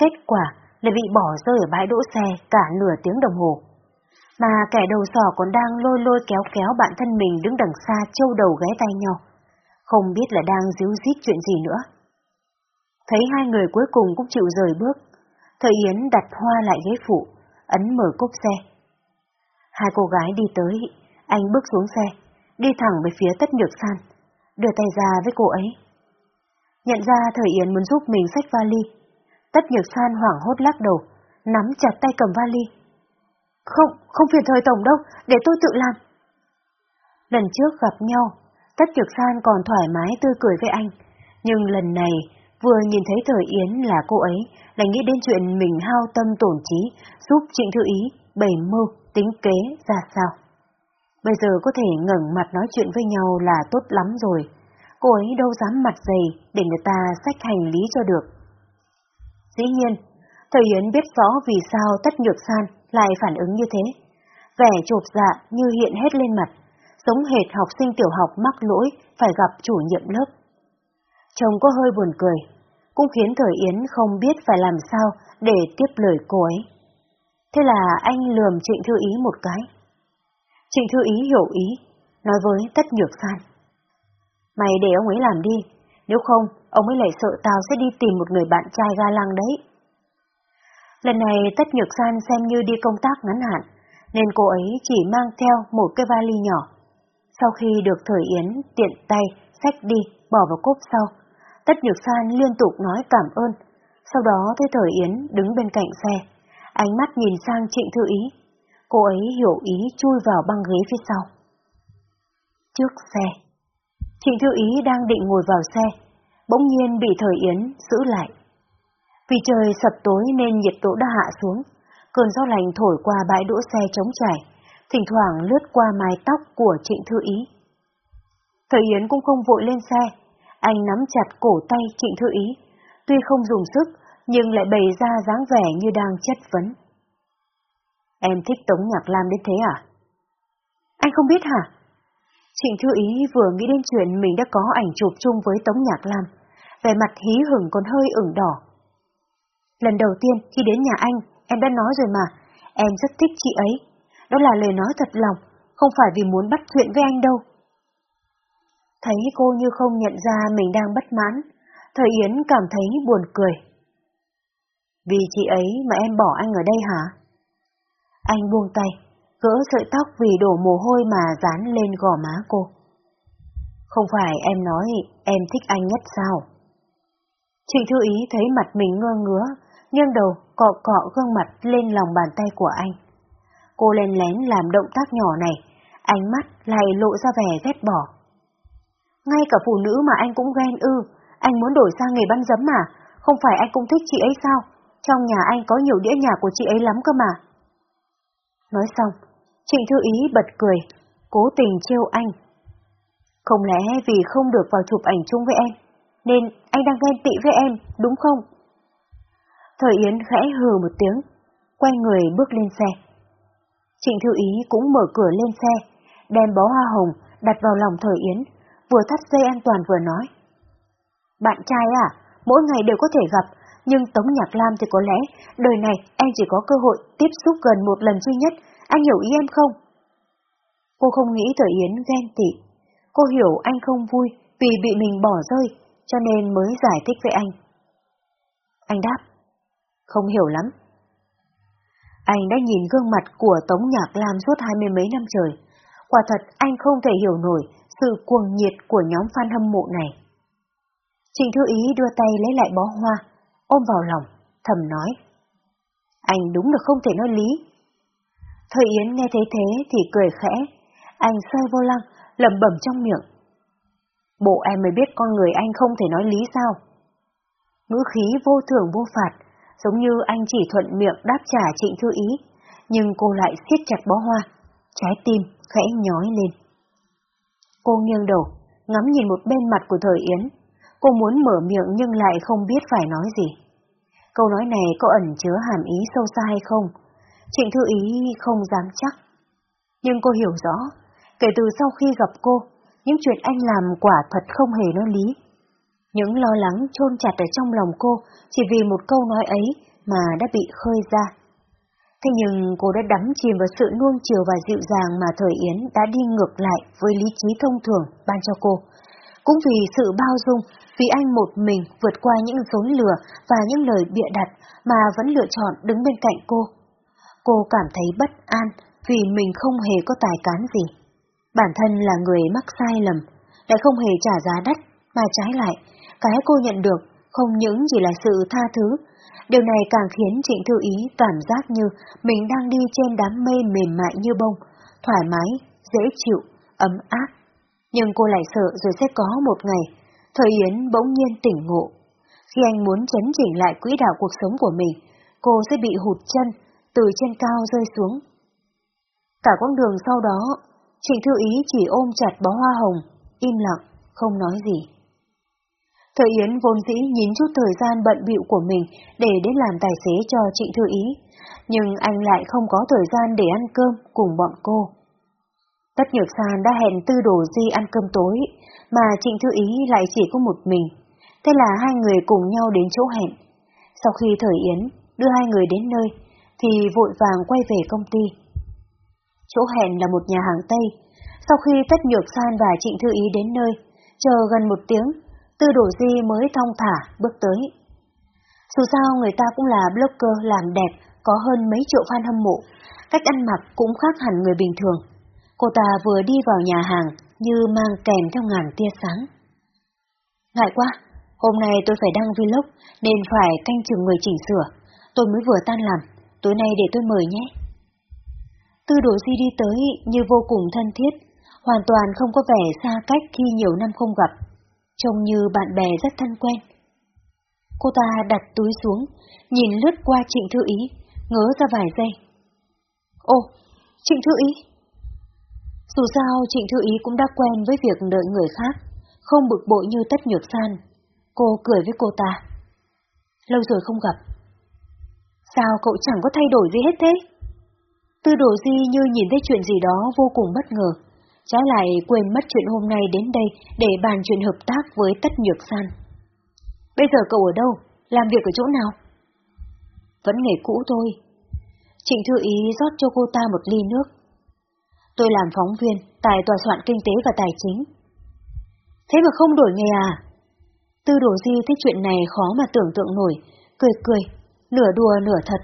Kết quả là bị bỏ rơi ở bãi đỗ xe cả nửa tiếng đồng hồ. Mà kẻ đầu sò còn đang lôi lôi kéo kéo bạn thân mình đứng đằng xa châu đầu ghé tay nhau. Không biết là đang díu dít chuyện gì nữa. Thấy hai người cuối cùng cũng chịu rời bước, Thời Yến đặt hoa lại ghế phụ, ấn mở cốp xe. Hai cô gái đi tới, anh bước xuống xe, đi thẳng về phía Tất Nhược San, đưa tay ra với cô ấy. Nhận ra Thời Yến muốn giúp mình xách vali, Tất Nhược San hoảng hốt lắc đầu, nắm chặt tay cầm vali. Không, không phiền thời tổng đâu, để tôi tự làm. Lần trước gặp nhau, Tất Nhược San còn thoải mái tươi cười với anh, nhưng lần này vừa nhìn thấy Thời Yến là cô ấy, lại nghĩ đến chuyện mình hao tâm tổn trí giúp Trịnh Thư Ý bày mưu, tính kế ra sao. Bây giờ có thể ngẩng mặt nói chuyện với nhau là tốt lắm rồi. Cô ấy đâu dám mặt dày để người ta xách hành lý cho được. Dĩ nhiên, Thời Yến biết rõ vì sao Tất Nhược San lại phản ứng như thế. Vẻ chột dạ như hiện hết lên mặt, giống hệt học sinh tiểu học mắc lỗi phải gặp chủ nhiệm lớp. Chồng có hơi buồn cười, cũng khiến Thời Yến không biết phải làm sao để tiếp lời cô ấy. Thế là anh lườm Trịnh Thư Ý một cái. Trịnh Thư Ý hiểu ý, nói với Tất Nhược San. Mày để ông ấy làm đi, nếu không, ông ấy lại sợ tao sẽ đi tìm một người bạn trai ga lăng đấy. Lần này Tất Nhược San xem như đi công tác ngắn hạn, nên cô ấy chỉ mang theo một cái vali nhỏ. Sau khi được Thời Yến tiện tay xách đi, bỏ vào cốp sau, Tất Nhược San liên tục nói cảm ơn, sau đó thấy Thời Yến đứng bên cạnh xe, ánh mắt nhìn sang Trịnh Thư Ý. Cô ấy hiểu ý chui vào băng ghế phía sau. Trước xe, Trịnh Thư Ý đang định ngồi vào xe, bỗng nhiên bị Thời Yến giữ lại. Vì trời sập tối nên nhiệt độ đã hạ xuống, cơn gió lạnh thổi qua bãi đỗ xe trống trải, thỉnh thoảng lướt qua mái tóc của Trịnh Thư Ý. Thời Yến cũng không vội lên xe, anh nắm chặt cổ tay Trịnh Thư Ý, tuy không dùng sức, nhưng lại bày ra dáng vẻ như đang chất vấn. Em thích Tống Nhạc Lam đến thế à? Anh không biết hả? Trịnh Thư Ý vừa nghĩ đến chuyện mình đã có ảnh chụp chung với Tống Nhạc Lam, vẻ mặt hí hửng còn hơi ửng đỏ. Lần đầu tiên khi đến nhà anh, em đã nói rồi mà, em rất thích chị ấy. Đó là lời nói thật lòng, không phải vì muốn bắt chuyện với anh đâu. Thấy cô như không nhận ra mình đang bất mãn, Thời Yến cảm thấy buồn cười. Vì chị ấy mà em bỏ anh ở đây hả? Anh buông tay, gỡ sợi tóc vì đổ mồ hôi mà dán lên gò má cô. Không phải em nói em thích anh nhất sao? Trịnh Thư Ý thấy mặt mình ngơ ngứa, nghiêng đầu cọ cọ gương mặt lên lòng bàn tay của anh. Cô lên lén làm động tác nhỏ này, ánh mắt lại lộ ra vẻ ghét bỏ. Ngay cả phụ nữ mà anh cũng ghen ư, anh muốn đổi sang nghề bắn giấm mà, không phải anh cũng thích chị ấy sao? Trong nhà anh có nhiều đĩa nhà của chị ấy lắm cơ mà. Nói xong, Trịnh Thư Ý bật cười, cố tình trêu anh. Không lẽ vì không được vào chụp ảnh chung với em, nên anh đang ghen tị với em, đúng không? Thời Yến khẽ hừ một tiếng, quay người bước lên xe. Trịnh Thư Ý cũng mở cửa lên xe, đem bó hoa hồng đặt vào lòng Thời Yến, vừa thắt dây an toàn vừa nói. Bạn trai à, mỗi ngày đều có thể gặp, nhưng Tống Nhạc Lam thì có lẽ đời này em chỉ có cơ hội tiếp xúc gần một lần duy nhất, anh hiểu ý em không? Cô không nghĩ Thời Yến ghen tị. Cô hiểu anh không vui vì bị mình bỏ rơi, cho nên mới giải thích với anh. Anh đáp, không hiểu lắm. Anh đã nhìn gương mặt của Tống Nhạc Lam suốt hai mươi mấy năm trời. Quả thật anh không thể hiểu nổi sự cuồng nhiệt của nhóm fan hâm mộ này. Trình Thư Ý đưa tay lấy lại bó hoa, ôm vào lòng, thầm nói. Anh đúng là không thể nói lý. Thời Yến nghe thấy thế thì cười khẽ, anh xoay vô lăng, lẩm bẩm trong miệng. Bộ em mới biết con người anh không thể nói lý sao? Ngữ khí vô thường vô phạt, giống như anh chỉ thuận miệng đáp trả trịnh thư ý, nhưng cô lại siết chặt bó hoa, trái tim khẽ nhói lên. Cô nghiêng đầu, ngắm nhìn một bên mặt của thời Yến. Cô muốn mở miệng nhưng lại không biết phải nói gì. Câu nói này có ẩn chứa hàm ý sâu xa hay không? Trịnh Thư Ý không dám chắc. Nhưng cô hiểu rõ, kể từ sau khi gặp cô, những chuyện anh làm quả thật không hề nói lý. Những lo lắng chôn chặt ở trong lòng cô chỉ vì một câu nói ấy mà đã bị khơi ra. Thế nhưng cô đã đắm chìm vào sự nuông chiều và dịu dàng mà Thời Yến đã đi ngược lại với lý trí thông thường ban cho cô. cũng vì sự bao dung, vì anh một mình vượt qua những dối lừa và những lời bịa đặt mà vẫn lựa chọn đứng bên cạnh cô. Cô cảm thấy bất an vì mình không hề có tài cán gì. Bản thân là người mắc sai lầm, lại không hề trả giá đắt, mà trái lại, cái cô nhận được không những chỉ là sự tha thứ, điều này càng khiến Trịnh Thư Ý cảm giác như mình đang đi trên đám mây mềm mại như bông, thoải mái, dễ chịu, ấm áp. Nhưng cô lại sợ rồi sẽ có một ngày, Thời Yến bỗng nhiên tỉnh ngộ. Khi anh muốn chấn chỉnh lại quỹ đạo cuộc sống của mình, cô sẽ bị hụt chân, từ trên cao rơi xuống. Cả quãng đường sau đó, Trịnh Thư Ý chỉ ôm chặt bó hoa hồng, im lặng, không nói gì. Thời Yến vốn dĩ nhìn chút thời gian bận bịu của mình để đến làm tài xế cho Trịnh Thư Ý, nhưng anh lại không có thời gian để ăn cơm cùng bọn cô. Tất Nhược Sàn đã hẹn Tư Đồ Di ăn cơm tối, mà Trịnh Thư Ý lại chỉ có một mình, thế là hai người cùng nhau đến chỗ hẹn. Sau khi Thời Yến đưa hai người đến nơi, thì vội vàng quay về công ty. Chỗ hẹn là một nhà hàng Tây, sau khi Tất Nhược San và Trịnh Thư Ý đến nơi, chờ gần một tiếng, Tư Đổ Di mới thong thả bước tới. Dù sao người ta cũng là blogger làm đẹp, có hơn mấy triệu fan hâm mộ, cách ăn mặc cũng khác hẳn người bình thường. Cô ta vừa đi vào nhà hàng như mang kèm theo ngàn tia sáng. Ngại quá, hôm nay tôi phải đăng vlog nên phải canh chừng người chỉnh sửa. Tôi mới vừa tan làm, tối nay để tôi mời nhé. Tư đồ di đi tới như vô cùng thân thiết, hoàn toàn không có vẻ xa cách khi nhiều năm không gặp, trông như bạn bè rất thân quen. Cô ta đặt túi xuống, nhìn lướt qua Trịnh Thư Ý, ngớ ra vài giây. Ô, Trịnh Thư Ý! Dù sao Trịnh Thư Ý cũng đã quen với việc đợi người khác, không bực bội như tất nhược san. Cô cười với cô ta. Lâu rồi không gặp. Sao cậu chẳng có thay đổi gì hết thế? Tư đồ di như nhìn thấy chuyện gì đó vô cùng bất ngờ, trái lại quên mất chuyện hôm nay đến đây để bàn chuyện hợp tác với Tất Nhược San. Bây giờ cậu ở đâu? Làm việc ở chỗ nào? Vẫn nghề cũ thôi. Trịnh Thư Ý rót cho cô ta một ly nước. Tôi làm phóng viên tại tòa soạn kinh tế và tài chính. Thế mà không đổi nghề à? Tư đồ di thấy chuyện này khó mà tưởng tượng nổi, cười cười, nửa đùa nửa thật.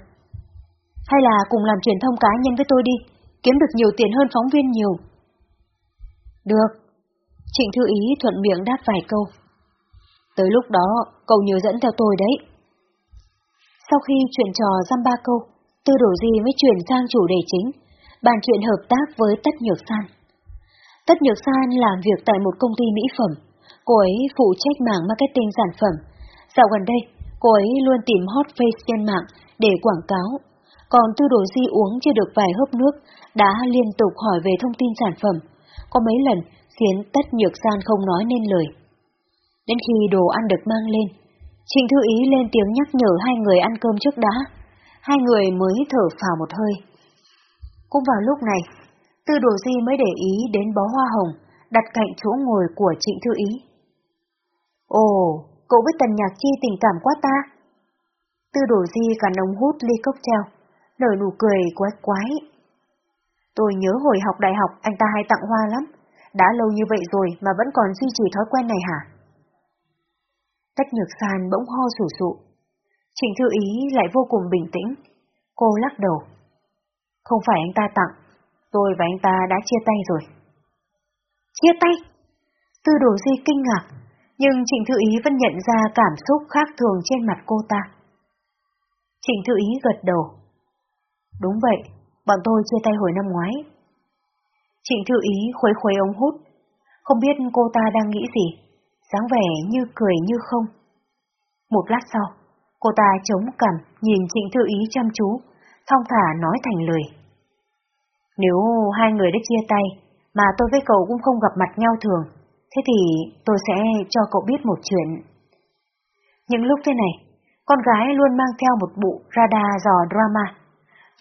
Hay là cùng làm truyền thông cá nhân với tôi đi, kiếm được nhiều tiền hơn phóng viên nhiều. Được. Trịnh Thư Ý thuận miệng đáp vài câu. Tới lúc đó, cậu nhớ dẫn theo tôi đấy. Sau khi chuyện trò giam ba câu, Tư Đổ Di mới chuyển sang chủ đề chính, bàn chuyện hợp tác với Tất Nhược San. Tất Nhược San làm việc tại một công ty mỹ phẩm, cô ấy phụ trách mảng marketing sản phẩm. Dạo gần đây, cô ấy luôn tìm hot face trên mạng để quảng cáo, còn Tư Đồ Di uống chưa được vài hớp nước, đã liên tục hỏi về thông tin sản phẩm, có mấy lần khiến Tất Nhược Gian không nói nên lời. Đến khi đồ ăn được mang lên, Trịnh Thư Ý lên tiếng nhắc nhở hai người ăn cơm trước đã, hai người mới thở phào một hơi. Cũng vào lúc này, Tư Đồ Di mới để ý đến bó hoa hồng đặt cạnh chỗ ngồi của Trịnh Thư Ý. Ồ, cậu với Tần Nhạc Chi tình cảm quá ta. Tư Đồ Di cả nồng hút ly cốc treo, nở nụ cười quái quái. Tôi nhớ hồi học đại học anh ta hay tặng hoa lắm, đã lâu như vậy rồi mà vẫn còn duy trì thói quen này hả? Tách nhược sàn bỗng ho sủ sụ. Trịnh Thư Ý lại vô cùng bình tĩnh. Cô lắc đầu. Không phải anh ta tặng, tôi và anh ta đã chia tay rồi. Chia tay? Tư đồ di kinh ngạc, nhưng Trịnh Thư Ý vẫn nhận ra cảm xúc khác thường trên mặt cô ta. Trịnh Thư Ý gật đầu. Đúng vậy, bọn tôi chia tay hồi năm ngoái. Trịnh Thư Ý khuấy khuấy ống hút, không biết cô ta đang nghĩ gì, dáng vẻ như cười như không. Một lát sau, cô ta chống cằm nhìn Trịnh Thư Ý chăm chú, thong thả nói thành lời. Nếu hai người đã chia tay, mà tôi với cậu cũng không gặp mặt nhau thường, thế thì tôi sẽ cho cậu biết một chuyện. Những lúc thế này, con gái luôn mang theo một bộ radar dò drama.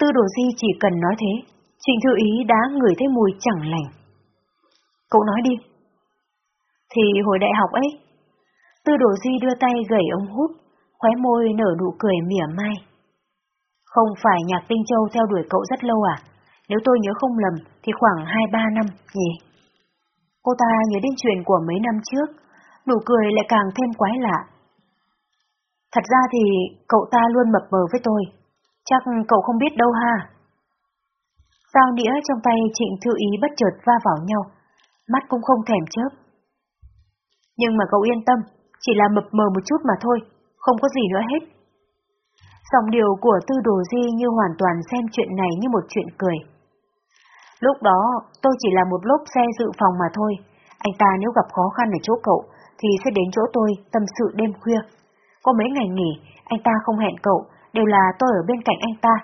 Tư đồ di chỉ cần nói thế, Trịnh Thư Ý đã ngửi thấy mùi chẳng lành. Cậu nói đi. Thì hồi đại học ấy, Tư đồ di đưa tay gẩy ông hút, khóe môi nở nụ cười mỉa mai. Không phải nhạc Tinh Châu theo đuổi cậu rất lâu à? Nếu tôi nhớ không lầm thì khoảng 2-3 năm nhỉ? Cô ta nhớ đến chuyện của mấy năm trước, nụ cười lại càng thêm quái lạ. Thật ra thì cậu ta luôn mập mờ với tôi, chắc cậu không biết đâu ha. Dao đĩa trong tay Trịnh Thư Ý bất chợt va vào nhau, mắt cũng không thèm chớp. Nhưng mà cậu yên tâm, chỉ là mập mờ một chút mà thôi, không có gì nữa hết. Dòng điều của Tư Đồ Di như hoàn toàn xem chuyện này như một chuyện cười. Lúc đó, tôi chỉ là một lốp xe dự phòng mà thôi. Anh ta nếu gặp khó khăn ở chỗ cậu, thì sẽ đến chỗ tôi tâm sự đêm khuya. Có mấy ngày nghỉ, anh ta không hẹn cậu, đều là tôi ở bên cạnh anh ta.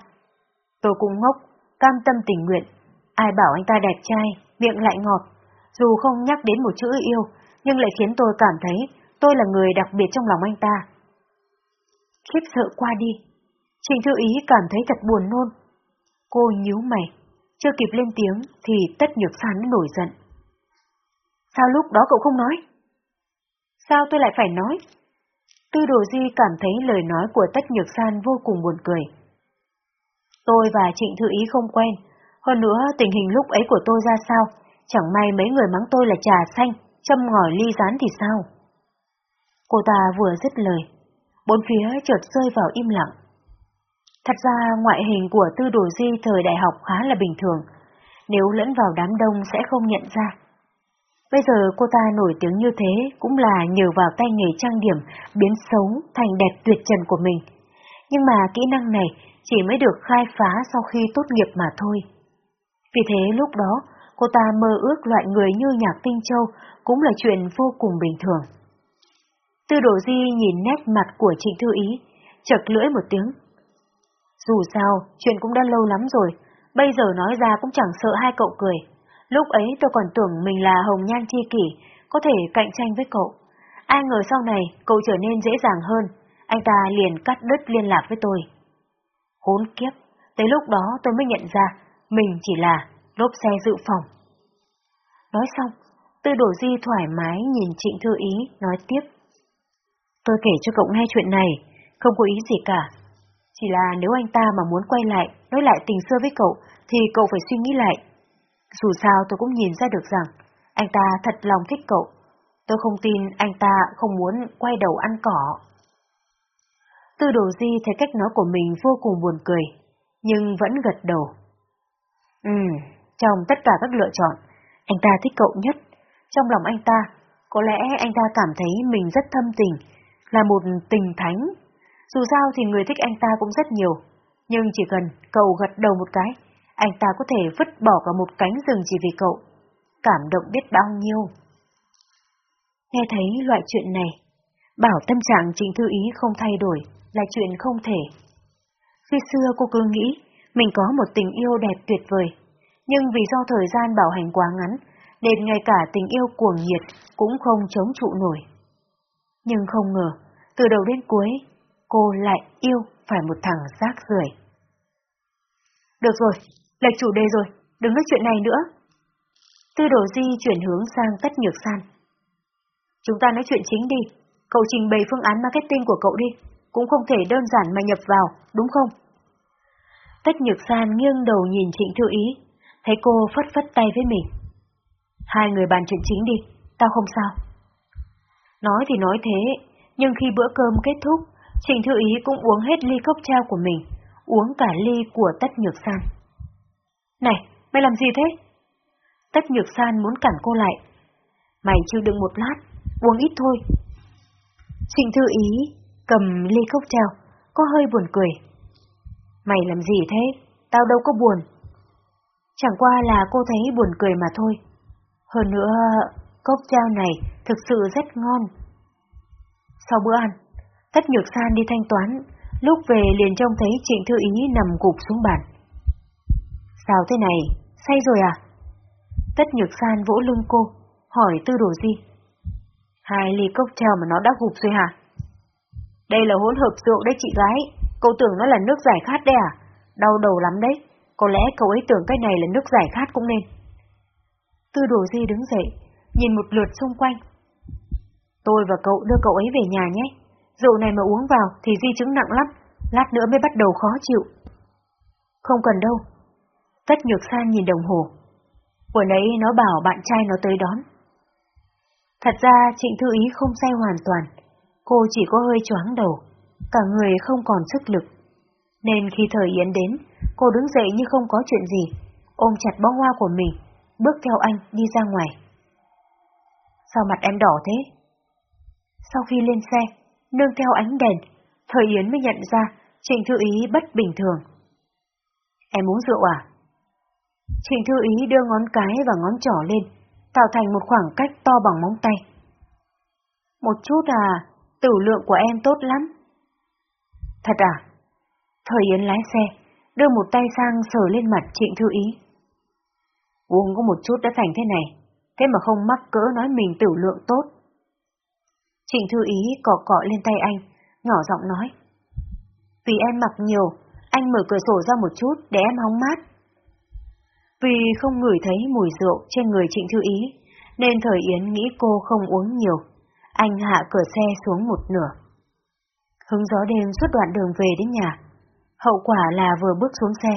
Tôi cũng ngốc, cam tâm tình nguyện. Ai bảo anh ta đẹp trai, miệng lại ngọt. Dù không nhắc đến một chữ yêu, nhưng lại khiến tôi cảm thấy tôi là người đặc biệt trong lòng anh ta. Khiếp sợ qua đi, Trình Thư Ý cảm thấy thật buồn nôn. Cô nhíu mày, chưa kịp lên tiếng thì Tất Nhược San nổi giận. Sao lúc đó cậu không nói? Sao tôi lại phải nói? Tư Đồ Di cảm thấy lời nói của Tất Nhược San vô cùng buồn cười. Tôi và Trịnh Thư Ý không quen, hơn nữa tình hình lúc ấy của tôi ra sao, chẳng may mấy người mắng tôi là trà xanh, châm ngòi ly rán thì sao? Cô ta vừa dứt lời, bốn phía chợt rơi vào im lặng. Thật ra ngoại hình của Tư Đồ Di thời đại học khá là bình thường, nếu lẫn vào đám đông sẽ không nhận ra. Bây giờ cô ta nổi tiếng như thế cũng là nhờ vào tay nghề trang điểm biến xấu thành đẹp tuyệt trần của mình. Nhưng mà kỹ năng này chỉ mới được khai phá sau khi tốt nghiệp mà thôi. Vì thế lúc đó, cô ta mơ ước loại người như nhạc tinh châu cũng là chuyện vô cùng bình thường. Tư đồ di nhìn nét mặt của Trịnh Thư Ý, chật lưỡi một tiếng. Dù sao, chuyện cũng đã lâu lắm rồi, bây giờ nói ra cũng chẳng sợ hai cậu cười. Lúc ấy tôi còn tưởng mình là hồng nhan chi kỷ, có thể cạnh tranh với cậu. Ai ngờ sau này cậu trở nên dễ dàng hơn, anh ta liền cắt đứt liên lạc với tôi. Hốn kiếp, tới lúc đó tôi mới nhận ra mình chỉ là lốp xe dự phòng. Nói xong, tư đổ di thoải mái nhìn Trịnh Thư Ý, nói tiếp. Tôi kể cho cậu nghe chuyện này, không có ý gì cả. Chỉ là nếu anh ta mà muốn quay lại, nói lại tình xưa với cậu, thì cậu phải suy nghĩ lại. Dù sao tôi cũng nhìn ra được rằng, anh ta thật lòng thích cậu. Tôi không tin anh ta không muốn quay đầu ăn cỏ. Tư đồ di thấy cách nói của mình vô cùng buồn cười, nhưng vẫn gật đầu. Ừ, trong tất cả các lựa chọn, anh ta thích cậu nhất. Trong lòng anh ta, có lẽ anh ta cảm thấy mình rất thâm tình, là một tình thánh. Dù sao thì người thích anh ta cũng rất nhiều, nhưng chỉ cần cậu gật đầu một cái, anh ta có thể vứt bỏ cả một cánh rừng chỉ vì cậu. Cảm động biết bao nhiêu. Nghe thấy loại chuyện này, bảo tâm trạng Trình Thư Ý không thay đổi là chuyện không thể. Khi xưa cô cứ nghĩ mình có một tình yêu đẹp tuyệt vời, nhưng vì do thời gian bảo hành quá ngắn, nên ngay cả tình yêu cuồng nhiệt cũng không chống trụ nổi. Nhưng không ngờ, từ đầu đến cuối, cô lại yêu phải một thằng rác rưởi. Được rồi, lệch chủ đề rồi, đừng nói chuyện này nữa. Tư đồ di chuyển hướng sang tất nhược san. Chúng ta nói chuyện chính đi, cậu trình bày phương án marketing của cậu đi, cũng không thể đơn giản mà nhập vào, đúng không? Tất nhược san nghiêng đầu nhìn trịnh thư ý, thấy cô phất phất tay với mình. Hai người bàn chuyện chính đi, tao không sao. Nói thì nói thế, nhưng khi bữa cơm kết thúc, Trình Thư Ý cũng uống hết ly cốc trao của mình, uống cả ly của Tất Nhược San. Này, mày làm gì thế? Tất Nhược San muốn cản cô lại. Mày chịu đựng một lát, uống ít thôi. Trịnh Thư Ý cầm ly cốc trao, có hơi buồn cười. Mày làm gì thế? Tao đâu có buồn. Chẳng qua là cô thấy buồn cười mà thôi. Hơn nữa, cốc trao này thực sự rất ngon. Sau bữa ăn, Tất Nhược San đi thanh toán, lúc về liền trông thấy Trịnh Thư Ý nằm gục xuống bàn. Sao thế này, say rồi à? Tất Nhược San vỗ lưng cô, hỏi Tư Đồ Di. Hai ly cốc treo mà nó đã gục rồi hả? Đây là hỗn hợp rượu đấy chị gái, cậu tưởng nó là nước giải khát đấy à? Đau đầu lắm đấy, có lẽ cậu ấy tưởng cái này là nước giải khát cũng nên. Tư Đồ Di đứng dậy, nhìn một lượt xung quanh. Tôi và cậu đưa cậu ấy về nhà nhé. Rượu này mà uống vào thì di chứng nặng lắm, lát nữa mới bắt đầu khó chịu. Không cần đâu. Tất nhược san nhìn đồng hồ. Vừa nãy nó bảo bạn trai nó tới đón. Thật ra Trịnh Thư Ý không say hoàn toàn, cô chỉ có hơi choáng đầu, cả người không còn sức lực. Nên khi thời Yến đến, cô đứng dậy như không có chuyện gì, ôm chặt bó hoa của mình, bước theo anh đi ra ngoài. Sao mặt em đỏ thế? Sau khi lên xe, nương theo ánh đèn, thời Yến mới nhận ra Trịnh Thư Ý bất bình thường. Em uống rượu à? Trịnh Thư Ý đưa ngón cái và ngón trỏ lên, tạo thành một khoảng cách to bằng móng tay. Một chút à, tử lượng của em tốt lắm. Thật à? Thời Yến lái xe, đưa một tay sang sờ lên mặt Trịnh Thư Ý. Uống có một chút đã thành thế này, thế mà không mắc cỡ nói mình tử lượng tốt. Trịnh Thư Ý cọ cọ lên tay anh, nhỏ giọng nói. Vì em mặc nhiều, anh mở cửa sổ ra một chút để em hóng mát. Vì không ngửi thấy mùi rượu trên người Trịnh Thư Ý, nên Thời Yến nghĩ cô không uống nhiều. Anh hạ cửa xe xuống một nửa. Hứng gió đêm suốt đoạn đường về đến nhà. Hậu quả là vừa bước xuống xe,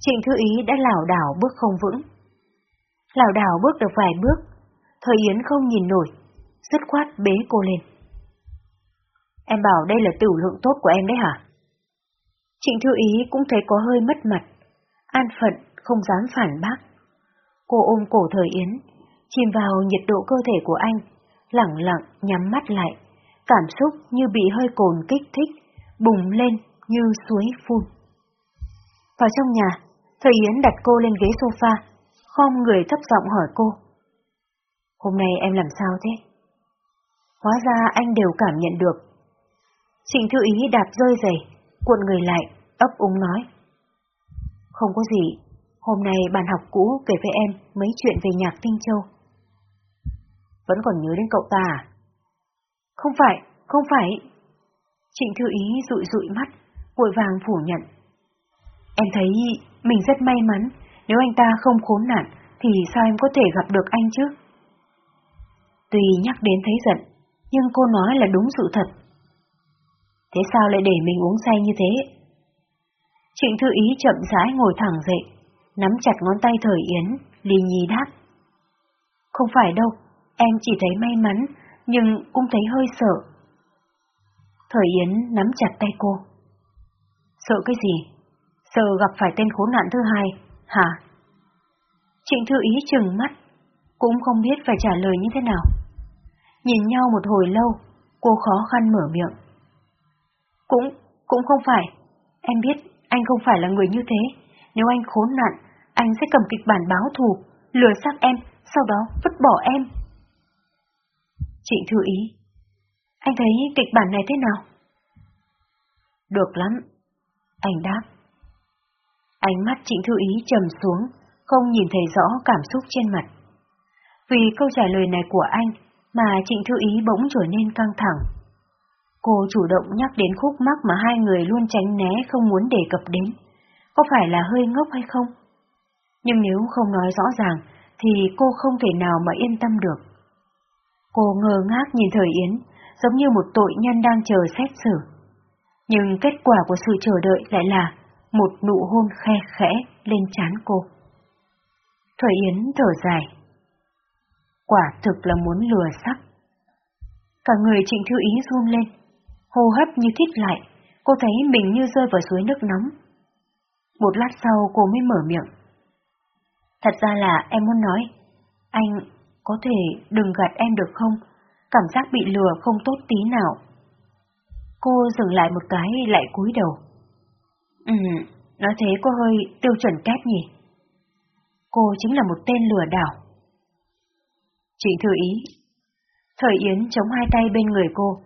Trịnh Thư Ý đã lảo đảo bước không vững. Lảo đảo bước được vài bước, Thời Yến không nhìn nổi, dứt khoát bế cô lên. Em bảo đây là tử lượng tốt của em đấy hả? Trịnh Thư Ý cũng thấy có hơi mất mặt, an phận không dám phản bác. Cô ôm cổ Thời Yến, chìm vào nhiệt độ cơ thể của anh, lặng lặng nhắm mắt lại, cảm xúc như bị hơi cồn kích thích, bùng lên như suối phun. Vào trong nhà, Thời Yến đặt cô lên ghế sofa, khom người thấp giọng hỏi cô. Hôm nay em làm sao thế? Hóa ra anh đều cảm nhận được. Trịnh Thư Ý đạp rơi giày, cuộn người lại, ấp úng nói. Không có gì, hôm nay bạn học cũ kể với em mấy chuyện về nhạc Tinh Châu. Vẫn còn nhớ đến cậu ta à? Không phải, không phải. Trịnh Thư Ý rụi rụi mắt, vội vàng phủ nhận. Em thấy mình rất may mắn, nếu anh ta không khốn nạn thì sao em có thể gặp được anh chứ? Tuy nhắc đến thấy giận, nhưng cô nói là đúng sự thật. Thế sao lại để mình uống say như thế? Trịnh Thư Ý chậm rãi ngồi thẳng dậy, nắm chặt ngón tay Thời Yến, Ly Nhi đáp. Không phải đâu, em chỉ thấy may mắn, nhưng cũng thấy hơi sợ. Thời Yến nắm chặt tay cô. Sợ cái gì? Sợ gặp phải tên khốn nạn thứ hai, hả? Trịnh Thư Ý chừng mắt, cũng không biết phải trả lời như thế nào. Nhìn nhau một hồi lâu, cô khó khăn mở miệng. Cũng, cũng không phải. Em biết anh không phải là người như thế. Nếu anh khốn nạn, anh sẽ cầm kịch bản báo thù, lừa xác em, sau đó vứt bỏ em. Chị thư ý. Anh thấy kịch bản này thế nào? Được lắm. Anh đáp. Ánh mắt trịnh thư ý trầm xuống, không nhìn thấy rõ cảm xúc trên mặt. Vì câu trả lời này của anh mà trịnh thư ý bỗng trở nên căng thẳng. Cô chủ động nhắc đến khúc mắc mà hai người luôn tránh né không muốn đề cập đến. Có phải là hơi ngốc hay không? Nhưng nếu không nói rõ ràng, thì cô không thể nào mà yên tâm được. Cô ngơ ngác nhìn Thời Yến, giống như một tội nhân đang chờ xét xử. Nhưng kết quả của sự chờ đợi lại là một nụ hôn khe khẽ lên trán cô. Thời Yến thở dài. Quả thực là muốn lừa sắc. Cả người trịnh thư ý run lên, hô hấp như thít lại, cô thấy mình như rơi vào suối nước nóng. Một lát sau cô mới mở miệng. Thật ra là em muốn nói, anh có thể đừng gạt em được không? Cảm giác bị lừa không tốt tí nào. Cô dừng lại một cái lại cúi đầu. Ừ, nói thế có hơi tiêu chuẩn kép nhỉ? Cô chính là một tên lừa đảo. Trịnh thư ý. Thời Yến chống hai tay bên người cô.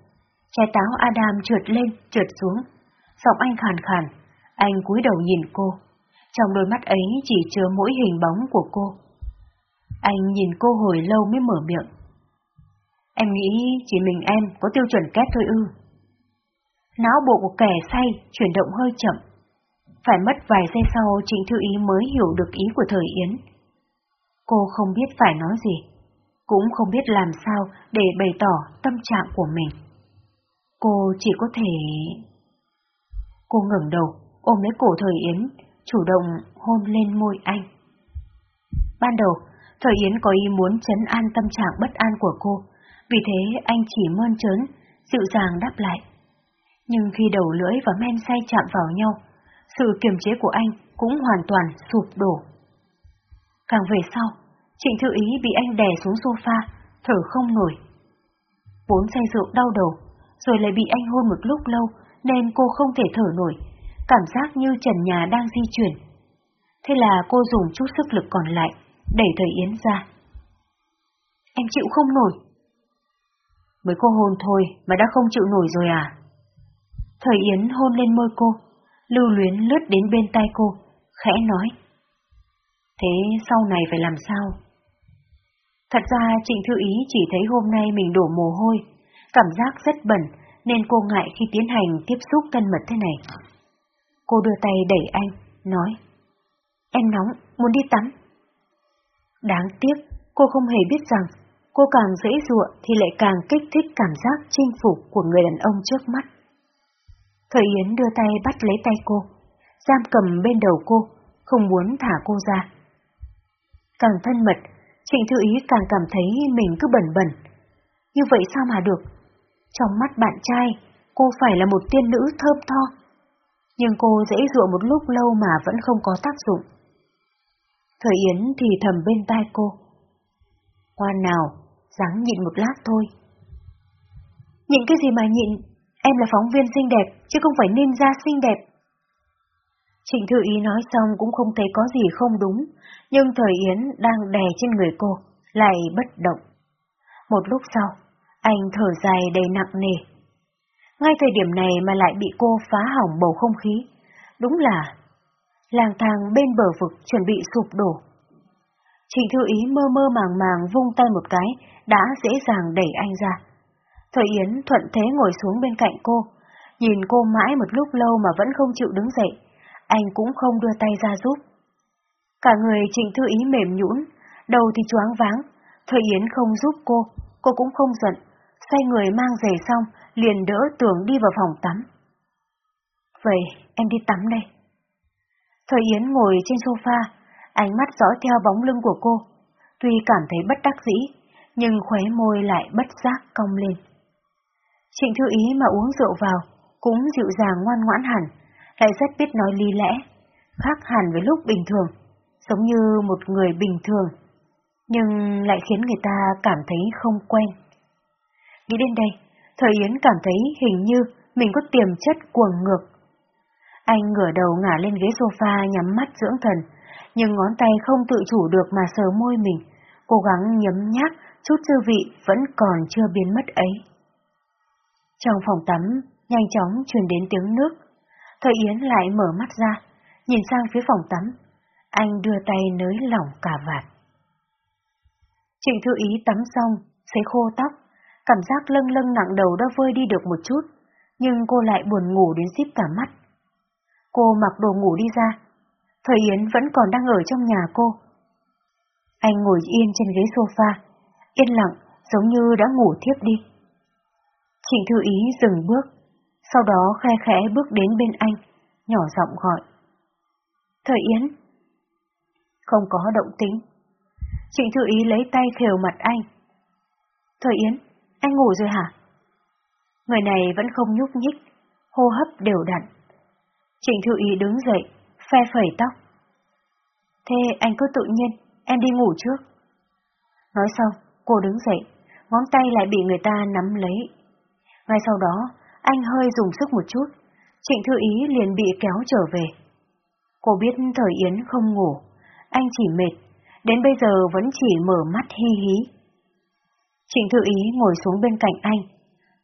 Trái táo Adam trượt lên, trượt xuống. Giọng anh khàn khàn. Anh cúi đầu nhìn cô. Trong đôi mắt ấy chỉ chứa mỗi hình bóng của cô. Anh nhìn cô hồi lâu mới mở miệng. Em nghĩ chỉ mình em có tiêu chuẩn kép thôi ư. Não bộ của kẻ say chuyển động hơi chậm. Phải mất vài giây sau Trịnh Thư Ý mới hiểu được ý của Thời Yến. Cô không biết phải nói gì, cũng không biết làm sao để bày tỏ tâm trạng của mình. Cô chỉ có thể... Cô ngẩng đầu, ôm lấy cổ Thời Yến, chủ động hôn lên môi anh. Ban đầu, Thời Yến có ý muốn chấn an tâm trạng bất an của cô, Vì thế anh chỉ mơn trớn, dịu dàng đáp lại. Nhưng khi đầu lưỡi và men say chạm vào nhau, sự kiềm chế của anh cũng hoàn toàn sụp đổ. Càng về sau, Trịnh Thư Ý bị anh đè xuống sofa, thở không nổi. Vốn say rượu đau đầu, rồi lại bị anh hôn một lúc lâu nên cô không thể thở nổi, cảm giác như trần nhà đang di chuyển. Thế là cô dùng chút sức lực còn lại, đẩy thời Yến ra. Em chịu không nổi. Mới cô hôn thôi mà đã không chịu nổi rồi à? Thời Yến hôn lên môi cô, lưu luyến lướt đến bên tay cô, khẽ nói. Thế sau này phải làm sao? Thật ra Trịnh Thư Ý chỉ thấy hôm nay mình đổ mồ hôi, cảm giác rất bẩn nên cô ngại khi tiến hành tiếp xúc thân mật thế này. Cô đưa tay đẩy anh, nói. Em nóng, muốn đi tắm. Đáng tiếc, cô không hề biết rằng, cô càng dễ dụa thì lại càng kích thích cảm giác chinh phục của người đàn ông trước mắt. Thời Yến đưa tay bắt lấy tay cô, giam cầm bên đầu cô, không muốn thả cô ra. Càng thân mật, Trịnh Thư Ý càng cảm thấy mình cứ bẩn bẩn. Như vậy sao mà được? Trong mắt bạn trai, cô phải là một tiên nữ thơm tho. Nhưng cô dễ dụa một lúc lâu mà vẫn không có tác dụng. Thời Yến thì thầm bên tai cô. Ngoan nào, dáng nhịn một lát thôi. Nhịn cái gì mà nhịn, em là phóng viên xinh đẹp, chứ không phải ninja xinh đẹp. Trịnh Thư Ý nói xong cũng không thấy có gì không đúng, nhưng thời Yến đang đè trên người cô, lại bất động. Một lúc sau, anh thở dài đầy nặng nề. Ngay thời điểm này mà lại bị cô phá hỏng bầu không khí, đúng là lang thang bên bờ vực chuẩn bị sụp đổ. Trịnh Thư Ý mơ mơ màng màng vung tay một cái, đã dễ dàng đẩy anh ra. Thời Yến thuận thế ngồi xuống bên cạnh cô, nhìn cô mãi một lúc lâu mà vẫn không chịu đứng dậy, anh cũng không đưa tay ra giúp. Cả người Trịnh Thư Ý mềm nhũn, đầu thì choáng váng, Thời Yến không giúp cô, cô cũng không giận, xoay người mang giày xong, liền đỡ tường đi vào phòng tắm. Vậy, em đi tắm đây. Thời Yến ngồi trên sofa, ánh mắt dõi theo bóng lưng của cô. Tuy cảm thấy bất đắc dĩ, nhưng khóe môi lại bất giác cong lên. Trịnh Thư Ý mà uống rượu vào, cũng dịu dàng ngoan ngoãn hẳn, lại rất biết nói lý lẽ, khác hẳn với lúc bình thường, giống như một người bình thường, nhưng lại khiến người ta cảm thấy không quen. Nghĩ đến đây, Thời Yến cảm thấy hình như mình có tiềm chất cuồng ngược. Anh ngửa đầu ngả lên ghế sofa nhắm mắt dưỡng thần, nhưng ngón tay không tự chủ được mà sờ môi mình, cố gắng nhấm nháp chút dư vị vẫn còn chưa biến mất ấy. Trong phòng tắm, nhanh chóng truyền đến tiếng nước. Thời Yến lại mở mắt ra, nhìn sang phía phòng tắm. Anh đưa tay nới lỏng cả vạt. Trịnh Thư Ý tắm xong, sấy khô tóc, cảm giác lâng lâng nặng đầu đã vơi đi được một chút, nhưng cô lại buồn ngủ đến xíp cả mắt. Cô mặc đồ ngủ đi ra, Thời Yến vẫn còn đang ở trong nhà cô. Anh ngồi yên trên ghế sofa, yên lặng, giống như đã ngủ thiếp đi. Trịnh Thư Ý dừng bước, sau đó khe khẽ bước đến bên anh, nhỏ giọng gọi. Thời Yến. Không có động tính. Trịnh Thư Ý lấy tay khều mặt anh. Thời Yến, anh ngủ rồi hả? Người này vẫn không nhúc nhích, hô hấp đều đặn. Trịnh Thư Ý đứng dậy, phe phẩy tóc. Thế anh cứ tự nhiên, em đi ngủ trước. Nói xong, cô đứng dậy, ngón tay lại bị người ta nắm lấy. Ngay sau đó, anh hơi dùng sức một chút, Trịnh Thư Ý liền bị kéo trở về. Cô biết thời Yến không ngủ, anh chỉ mệt, đến bây giờ vẫn chỉ mở mắt hi hí. Trịnh Thư Ý ngồi xuống bên cạnh anh,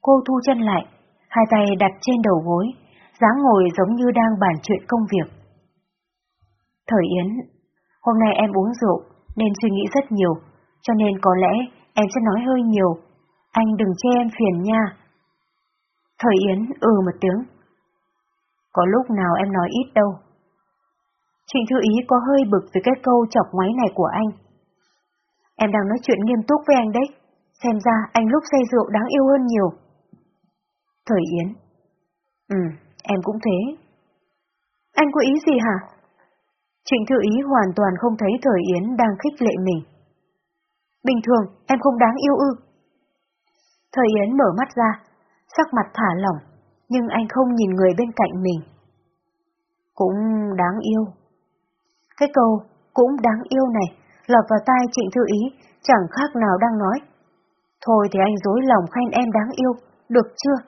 cô thu chân lại, hai tay đặt trên đầu gối, dáng ngồi giống như đang bàn chuyện công việc. Thời Yến, hôm nay em uống rượu nên suy nghĩ rất nhiều, cho nên có lẽ em sẽ nói hơi nhiều. Anh đừng chê em phiền nha. Thời Yến ừ một tiếng. Có lúc nào em nói ít đâu. Trịnh Thư Ý có hơi bực với cái câu chọc ngoáy này của anh. Em đang nói chuyện nghiêm túc với anh đấy. Xem ra anh lúc say rượu đáng yêu hơn nhiều. Thời Yến. Ừ, em cũng thế. Anh có ý gì hả? Trịnh Thư Ý hoàn toàn không thấy Thời Yến đang khích lệ mình. Bình thường, em không đáng yêu ư. Thời Yến mở mắt ra, sắc mặt thả lỏng, nhưng anh không nhìn người bên cạnh mình. Cũng đáng yêu. Cái câu cũng đáng yêu này lọt vào tai Trịnh Thư Ý chẳng khác nào đang nói. Thôi thì anh dối lòng khen em đáng yêu, được chưa?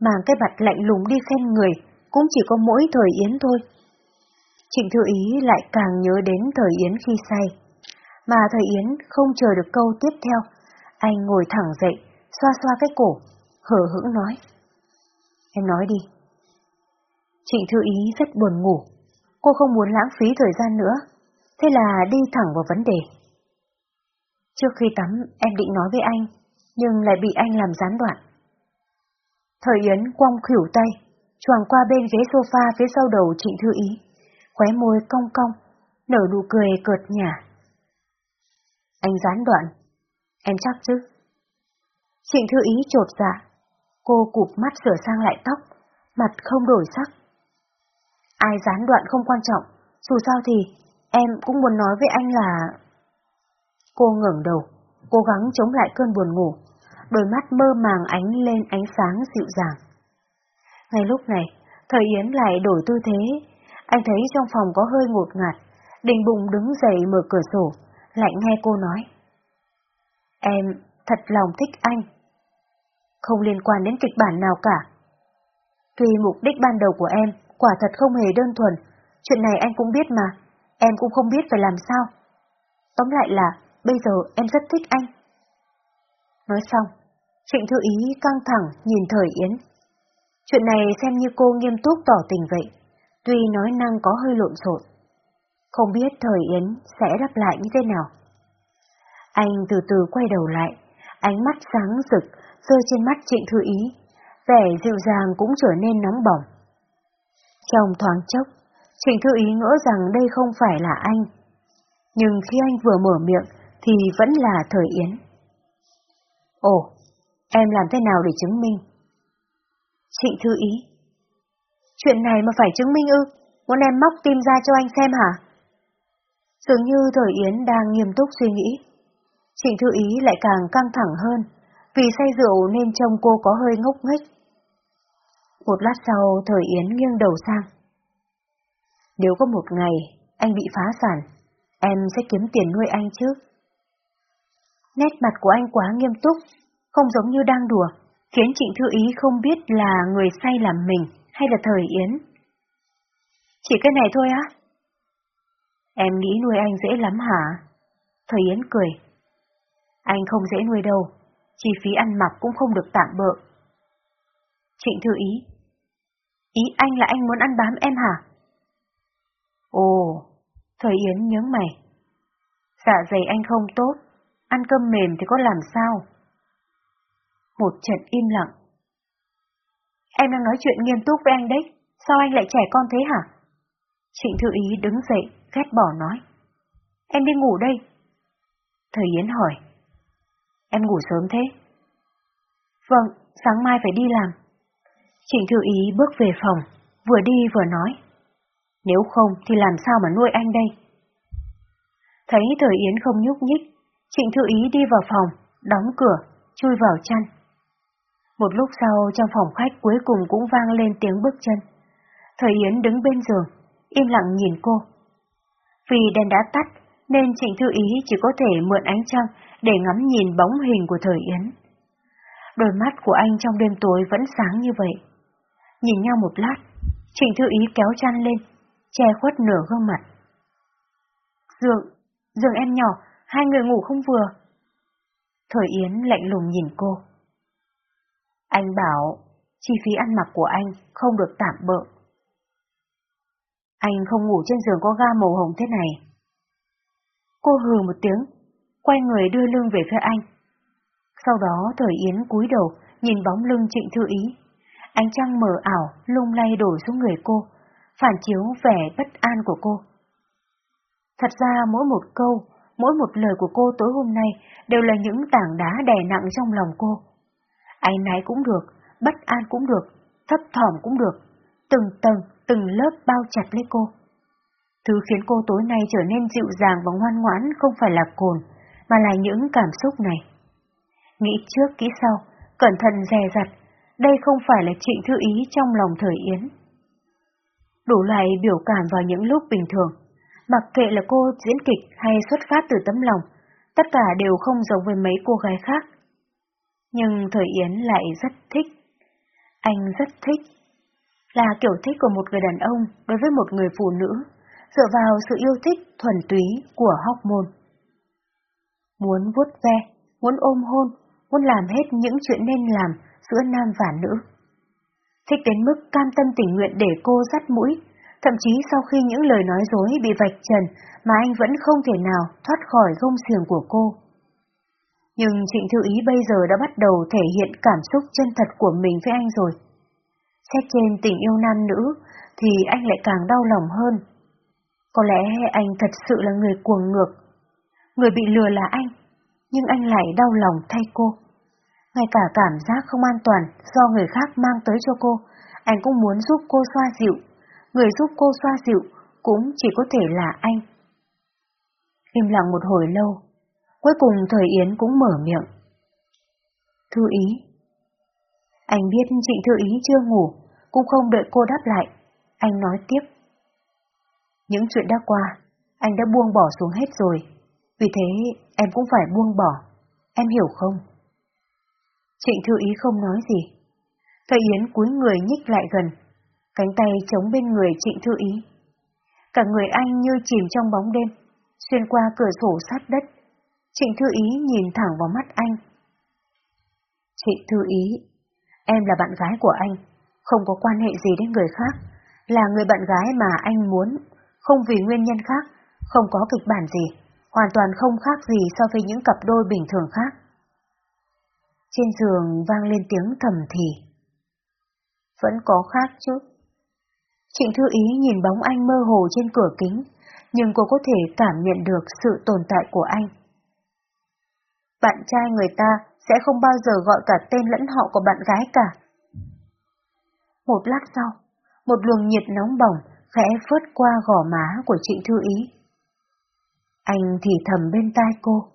Mang cái mặt lạnh lùng đi khen người, cũng chỉ có mỗi thời Yến thôi. Trịnh Thư Ý lại càng nhớ đến thời Yến khi say. Mà thời Yến không chờ được câu tiếp theo, anh ngồi thẳng dậy, xoa xoa cái cổ, hở hững nói. Em nói đi. Trịnh Thư Ý rất buồn ngủ, cô không muốn lãng phí thời gian nữa, thế là đi thẳng vào vấn đề. Trước khi tắm em định nói với anh, nhưng lại bị anh làm gián đoạn. Thời Yến quong khỉu tay, choàng qua bên ghế sofa phía sau đầu Trịnh Thư Ý, khóe môi cong cong, nở nụ cười cợt nhả. Anh gián đoạn, em chắc chứ? Trịnh Thư Ý trột dạ, cô cụp mắt sửa sang lại tóc, mặt không đổi sắc. Ai gián đoạn không quan trọng, dù sao thì em cũng muốn nói với anh là... Cô ngẩng đầu, cố gắng chống lại cơn buồn ngủ, đôi mắt mơ màng ánh lên ánh sáng dịu dàng. Ngay lúc này, thời Yến lại đổi tư thế, anh thấy trong phòng có hơi ngột ngạt, đình bụng đứng dậy mở cửa sổ, lại nghe cô nói. Em thật lòng thích anh. Không liên quan đến kịch bản nào cả. Tuy mục đích ban đầu của em quả thật không hề đơn thuần, chuyện này anh cũng biết mà, em cũng không biết phải làm sao. Tóm lại là, bây giờ em rất thích anh. Nói xong, Trịnh Thư Ý căng thẳng nhìn Thời Yến. Chuyện này xem như cô nghiêm túc tỏ tình vậy, tuy nói năng có hơi lộn xộn. Không biết Thời Yến sẽ đáp lại như thế nào. Anh từ từ quay đầu lại, ánh mắt sáng rực rơi trên mắt Trịnh Thư Ý, vẻ dịu dàng cũng trở nên nóng bỏng. Trong thoáng chốc, Trịnh Thư Ý ngỡ rằng đây không phải là anh. Nhưng khi anh vừa mở miệng thì vẫn là Thời Yến. Ồ, em làm thế nào để chứng minh? Trịnh Thư Ý. Chuyện này mà phải chứng minh ư? Muốn em móc tim ra cho anh xem hả? Dường như Thời Yến đang nghiêm túc suy nghĩ. Trịnh Thư Ý lại càng căng thẳng hơn, vì say rượu nên trông cô có hơi ngốc nghếch. Một lát sau, Thời Yến nghiêng đầu sang. Nếu có một ngày anh bị phá sản, em sẽ kiếm tiền nuôi anh chứ? Nét mặt của anh quá nghiêm túc, không giống như đang đùa, khiến Trịnh Thư Ý không biết là người say làm mình hay là Thời Yến. Chỉ cái này thôi á? Em nghĩ nuôi anh dễ lắm hả? Thời Yến cười. Anh không dễ nuôi đâu, chi phí ăn mặc cũng không được tạm bợ. Trịnh Thư Ý. Ý anh là anh muốn ăn bám em hả? Ồ, Thời Yến nhớ mày. Dạ dày anh không tốt, ăn cơm mềm thì có làm sao? Một trận im lặng. Em đang nói chuyện nghiêm túc với anh đấy, sao anh lại trẻ con thế hả? Trịnh Thư Ý đứng dậy, ghét bỏ nói. Em đi ngủ đây. Thời Yến hỏi. Em ngủ sớm thế? Vâng, sáng mai phải đi làm. Trịnh Thư Ý bước về phòng, vừa đi vừa nói. Nếu không thì làm sao mà nuôi anh đây? Thấy Thời Yến không nhúc nhích, Trịnh Thư Ý đi vào phòng, đóng cửa, chui vào chăn. Một lúc sau trong phòng khách cuối cùng cũng vang lên tiếng bước chân. Thời Yến đứng bên giường, im lặng nhìn cô. Vì đèn đã tắt nên Trịnh Thư Ý chỉ có thể mượn ánh trăng để ngắm nhìn bóng hình của Thời Yến. Đôi mắt của anh trong đêm tối vẫn sáng như vậy. Nhìn nhau một lát, Trịnh Thư Ý kéo chăn lên, che khuất nửa gương mặt. Dường, dường em nhỏ, hai người ngủ không vừa. Thời Yến lạnh lùng nhìn cô. Anh bảo, chi phí ăn mặc của anh không được tạm bợ. Anh không ngủ trên giường có ga màu hồng thế này. Cô hừ một tiếng, quay người đưa lưng về phía anh. Sau đó thời Yến cúi đầu, nhìn bóng lưng trịnh thư ý. Ánh trăng mờ ảo, lung lay đổ xuống người cô, phản chiếu vẻ bất an của cô. Thật ra mỗi một câu, mỗi một lời của cô tối hôm nay đều là những tảng đá đè nặng trong lòng cô. Ái náy cũng được, bất an cũng được, thấp thỏm cũng được, từng tầng, từng lớp bao chặt lấy cô. Thứ khiến cô tối nay trở nên dịu dàng và ngoan ngoãn không phải là cồn, mà là những cảm xúc này. Nghĩ trước kỹ sau, cẩn thận dè dặt, đây không phải là trịnh thư ý trong lòng thời Yến. Đủ loại biểu cảm vào những lúc bình thường, mặc kệ là cô diễn kịch hay xuất phát từ tấm lòng, tất cả đều không giống với mấy cô gái khác. Nhưng thời Yến lại rất thích. Anh rất thích. Là kiểu thích của một người đàn ông đối với một người phụ nữ, dựa vào sự yêu thích thuần túy của hormone. Muốn vuốt ve, muốn ôm hôn, muốn làm hết những chuyện nên làm giữa nam và nữ. Thích đến mức cam tâm tình nguyện để cô dắt mũi, thậm chí sau khi những lời nói dối bị vạch trần mà anh vẫn không thể nào thoát khỏi gông xiềng của cô. Nhưng Trịnh Thư Ý bây giờ đã bắt đầu thể hiện cảm xúc chân thật của mình với anh rồi. Xét trên tình yêu nam nữ thì anh lại càng đau lòng hơn. Có lẽ anh thật sự là người cuồng ngược. Người bị lừa là anh, nhưng anh lại đau lòng thay cô. Ngay cả cảm giác không an toàn do người khác mang tới cho cô, anh cũng muốn giúp cô xoa dịu. Người giúp cô xoa dịu cũng chỉ có thể là anh. Im lặng một hồi lâu, cuối cùng thời Yến cũng mở miệng. Thư ý. Anh biết chị Thư ý chưa ngủ, cũng không đợi cô đáp lại. Anh nói tiếp. Những chuyện đã qua, anh đã buông bỏ xuống hết rồi. Vì thế, em cũng phải buông bỏ. Em hiểu không? Trịnh Thư Ý không nói gì. Thầy Yến cúi người nhích lại gần, cánh tay chống bên người Trịnh Thư Ý. Cả người anh như chìm trong bóng đêm, xuyên qua cửa sổ sát đất. Trịnh Thư Ý nhìn thẳng vào mắt anh. Trịnh Thư Ý, em là bạn gái của anh, không có quan hệ gì đến người khác, là người bạn gái mà anh muốn, không vì nguyên nhân khác, không có kịch bản gì, hoàn toàn không khác gì so với những cặp đôi bình thường khác. Trên giường vang lên tiếng thầm thì. Vẫn có khác chứ. Trịnh Thư Ý nhìn bóng anh mơ hồ trên cửa kính, nhưng cô có thể cảm nhận được sự tồn tại của anh. Bạn trai người ta sẽ không bao giờ gọi cả tên lẫn họ của bạn gái cả. Một lát sau, một luồng nhiệt nóng bỏng khẽ phớt qua gò má của Trịnh Thư Ý. Anh thì thầm bên tai cô.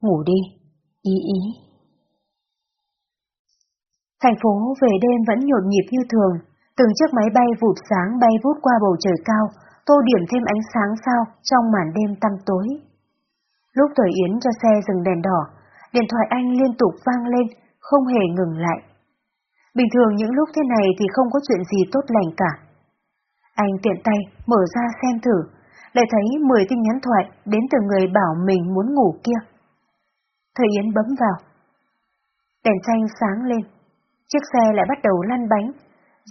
Ngủ đi, ý ý. Thành phố về đêm vẫn nhộn nhịp như thường, từng chiếc máy bay vụt sáng bay vút qua bầu trời cao, tô điểm thêm ánh sáng sao trong màn đêm tăm tối. Lúc Thời Yến cho xe dừng đèn đỏ, điện thoại anh liên tục vang lên, không hề ngừng lại. Bình thường những lúc thế này thì không có chuyện gì tốt lành cả. Anh tiện tay mở ra xem thử, lại thấy 10 tin nhắn thoại đến từ người bảo mình muốn ngủ kia. Thời Yến bấm vào. Đèn xanh sáng lên, chiếc xe lại bắt đầu lăn bánh,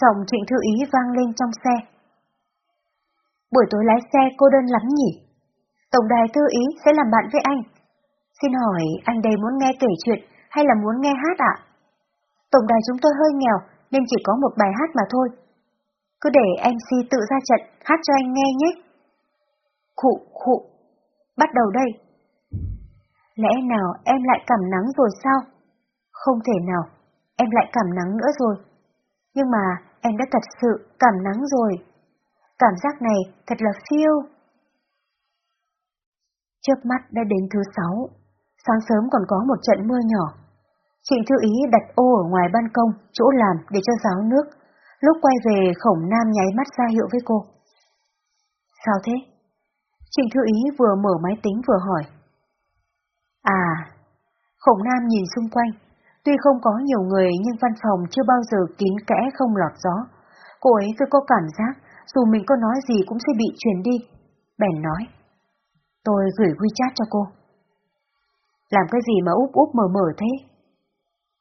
giọng Trịnh Thư Ý vang lên trong xe. Buổi tối lái xe cô đơn lắm nhỉ? Tổng đài Thư Ý sẽ làm bạn với anh. Xin hỏi anh đây muốn nghe kể chuyện hay là muốn nghe hát ạ? Tổng đài chúng tôi hơi nghèo nên chỉ có một bài hát mà thôi. Cứ để MC tự ra trận hát cho anh nghe nhé. Khụ khụ, bắt đầu đây. Lẽ nào em lại cảm nắng rồi sao? Không thể nào, em lại cảm nắng nữa rồi. Nhưng mà em đã thật sự cảm nắng rồi. Cảm giác này thật là phiêu. chớp mắt đã đến thứ sáu, sáng sớm còn có một trận mưa nhỏ. Trịnh Thư Ý đặt ô ở ngoài ban công, chỗ làm để cho ráo nước. Lúc quay về khổng nam nháy mắt ra hiệu với cô. Sao thế? Trịnh Thư Ý vừa mở máy tính vừa hỏi. À, khổng nam nhìn xung quanh, Tuy không có nhiều người nhưng văn phòng chưa bao giờ kín kẽ không lọt gió. Cô ấy cứ có cảm giác dù mình có nói gì cũng sẽ bị truyền đi. Bèn nói. Tôi gửi WeChat cho cô. Làm cái gì mà úp úp mờ mờ thế?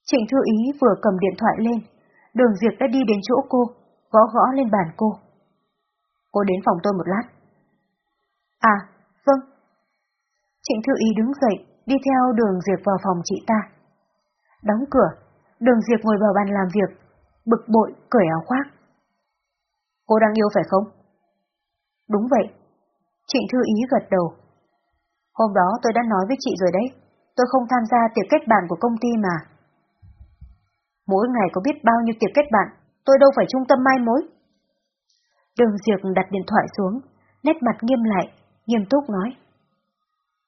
Trịnh Thư Ý vừa cầm điện thoại lên, đường Diệp đã đi đến chỗ cô, gõ gõ lên bàn cô. Cô đến phòng tôi một lát. À, vâng. Trịnh Thư Ý đứng dậy, đi theo đường Diệp vào phòng chị ta. Đóng cửa, đường Diệp ngồi vào bàn làm việc, bực bội, cởi áo khoác. Cô đang yêu phải không? Đúng vậy. Trịnh Thư Ý gật đầu. Hôm đó tôi đã nói với chị rồi đấy, tôi không tham gia tiệc kết bạn của công ty mà. Mỗi ngày có biết bao nhiêu tiệc kết bạn, tôi đâu phải trung tâm mai mối. Đường Diệp đặt điện thoại xuống, nét mặt nghiêm lại, nghiêm túc nói.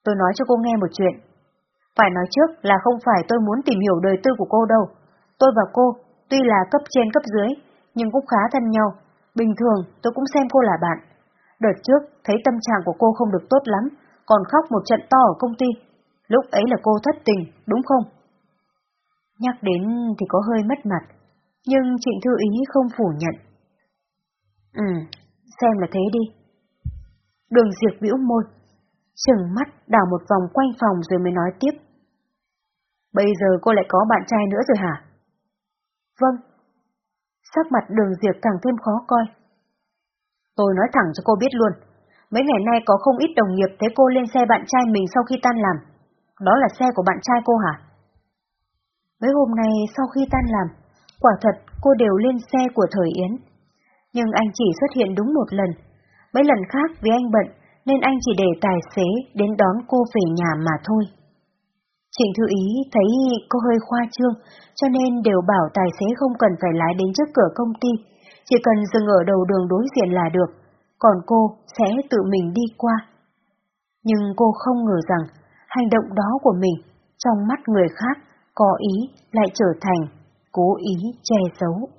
Tôi nói cho cô nghe một chuyện. Phải nói trước là không phải tôi muốn tìm hiểu đời tư của cô đâu. Tôi và cô, tuy là cấp trên cấp dưới, nhưng cũng khá thân nhau. Bình thường tôi cũng xem cô là bạn. Đợt trước thấy tâm trạng của cô không được tốt lắm, còn khóc một trận to ở công ty. Lúc ấy là cô thất tình, đúng không? Nhắc đến thì có hơi mất mặt, nhưng Trịnh Thư Ý không phủ nhận. Ừ, xem là thế đi. Đường diệt bĩu môi, chừng mắt đảo một vòng quanh phòng rồi mới nói tiếp. Bây giờ cô lại có bạn trai nữa rồi hả? Vâng. Sắc mặt đường Diệp càng thêm khó coi. Tôi nói thẳng cho cô biết luôn. Mấy ngày nay có không ít đồng nghiệp thấy cô lên xe bạn trai mình sau khi tan làm. Đó là xe của bạn trai cô hả? Mấy hôm nay sau khi tan làm, quả thật cô đều lên xe của Thời Yến. Nhưng anh chỉ xuất hiện đúng một lần. Mấy lần khác vì anh bận, nên anh chỉ để tài xế đến đón cô về nhà mà thôi. Trịnh Thư Ý thấy cô hơi khoa trương, cho nên đều bảo tài xế không cần phải lái đến trước cửa công ty, chỉ cần dừng ở đầu đường đối diện là được, còn cô sẽ tự mình đi qua. Nhưng cô không ngờ rằng, hành động đó của mình, trong mắt người khác, có ý lại trở thành cố ý che giấu.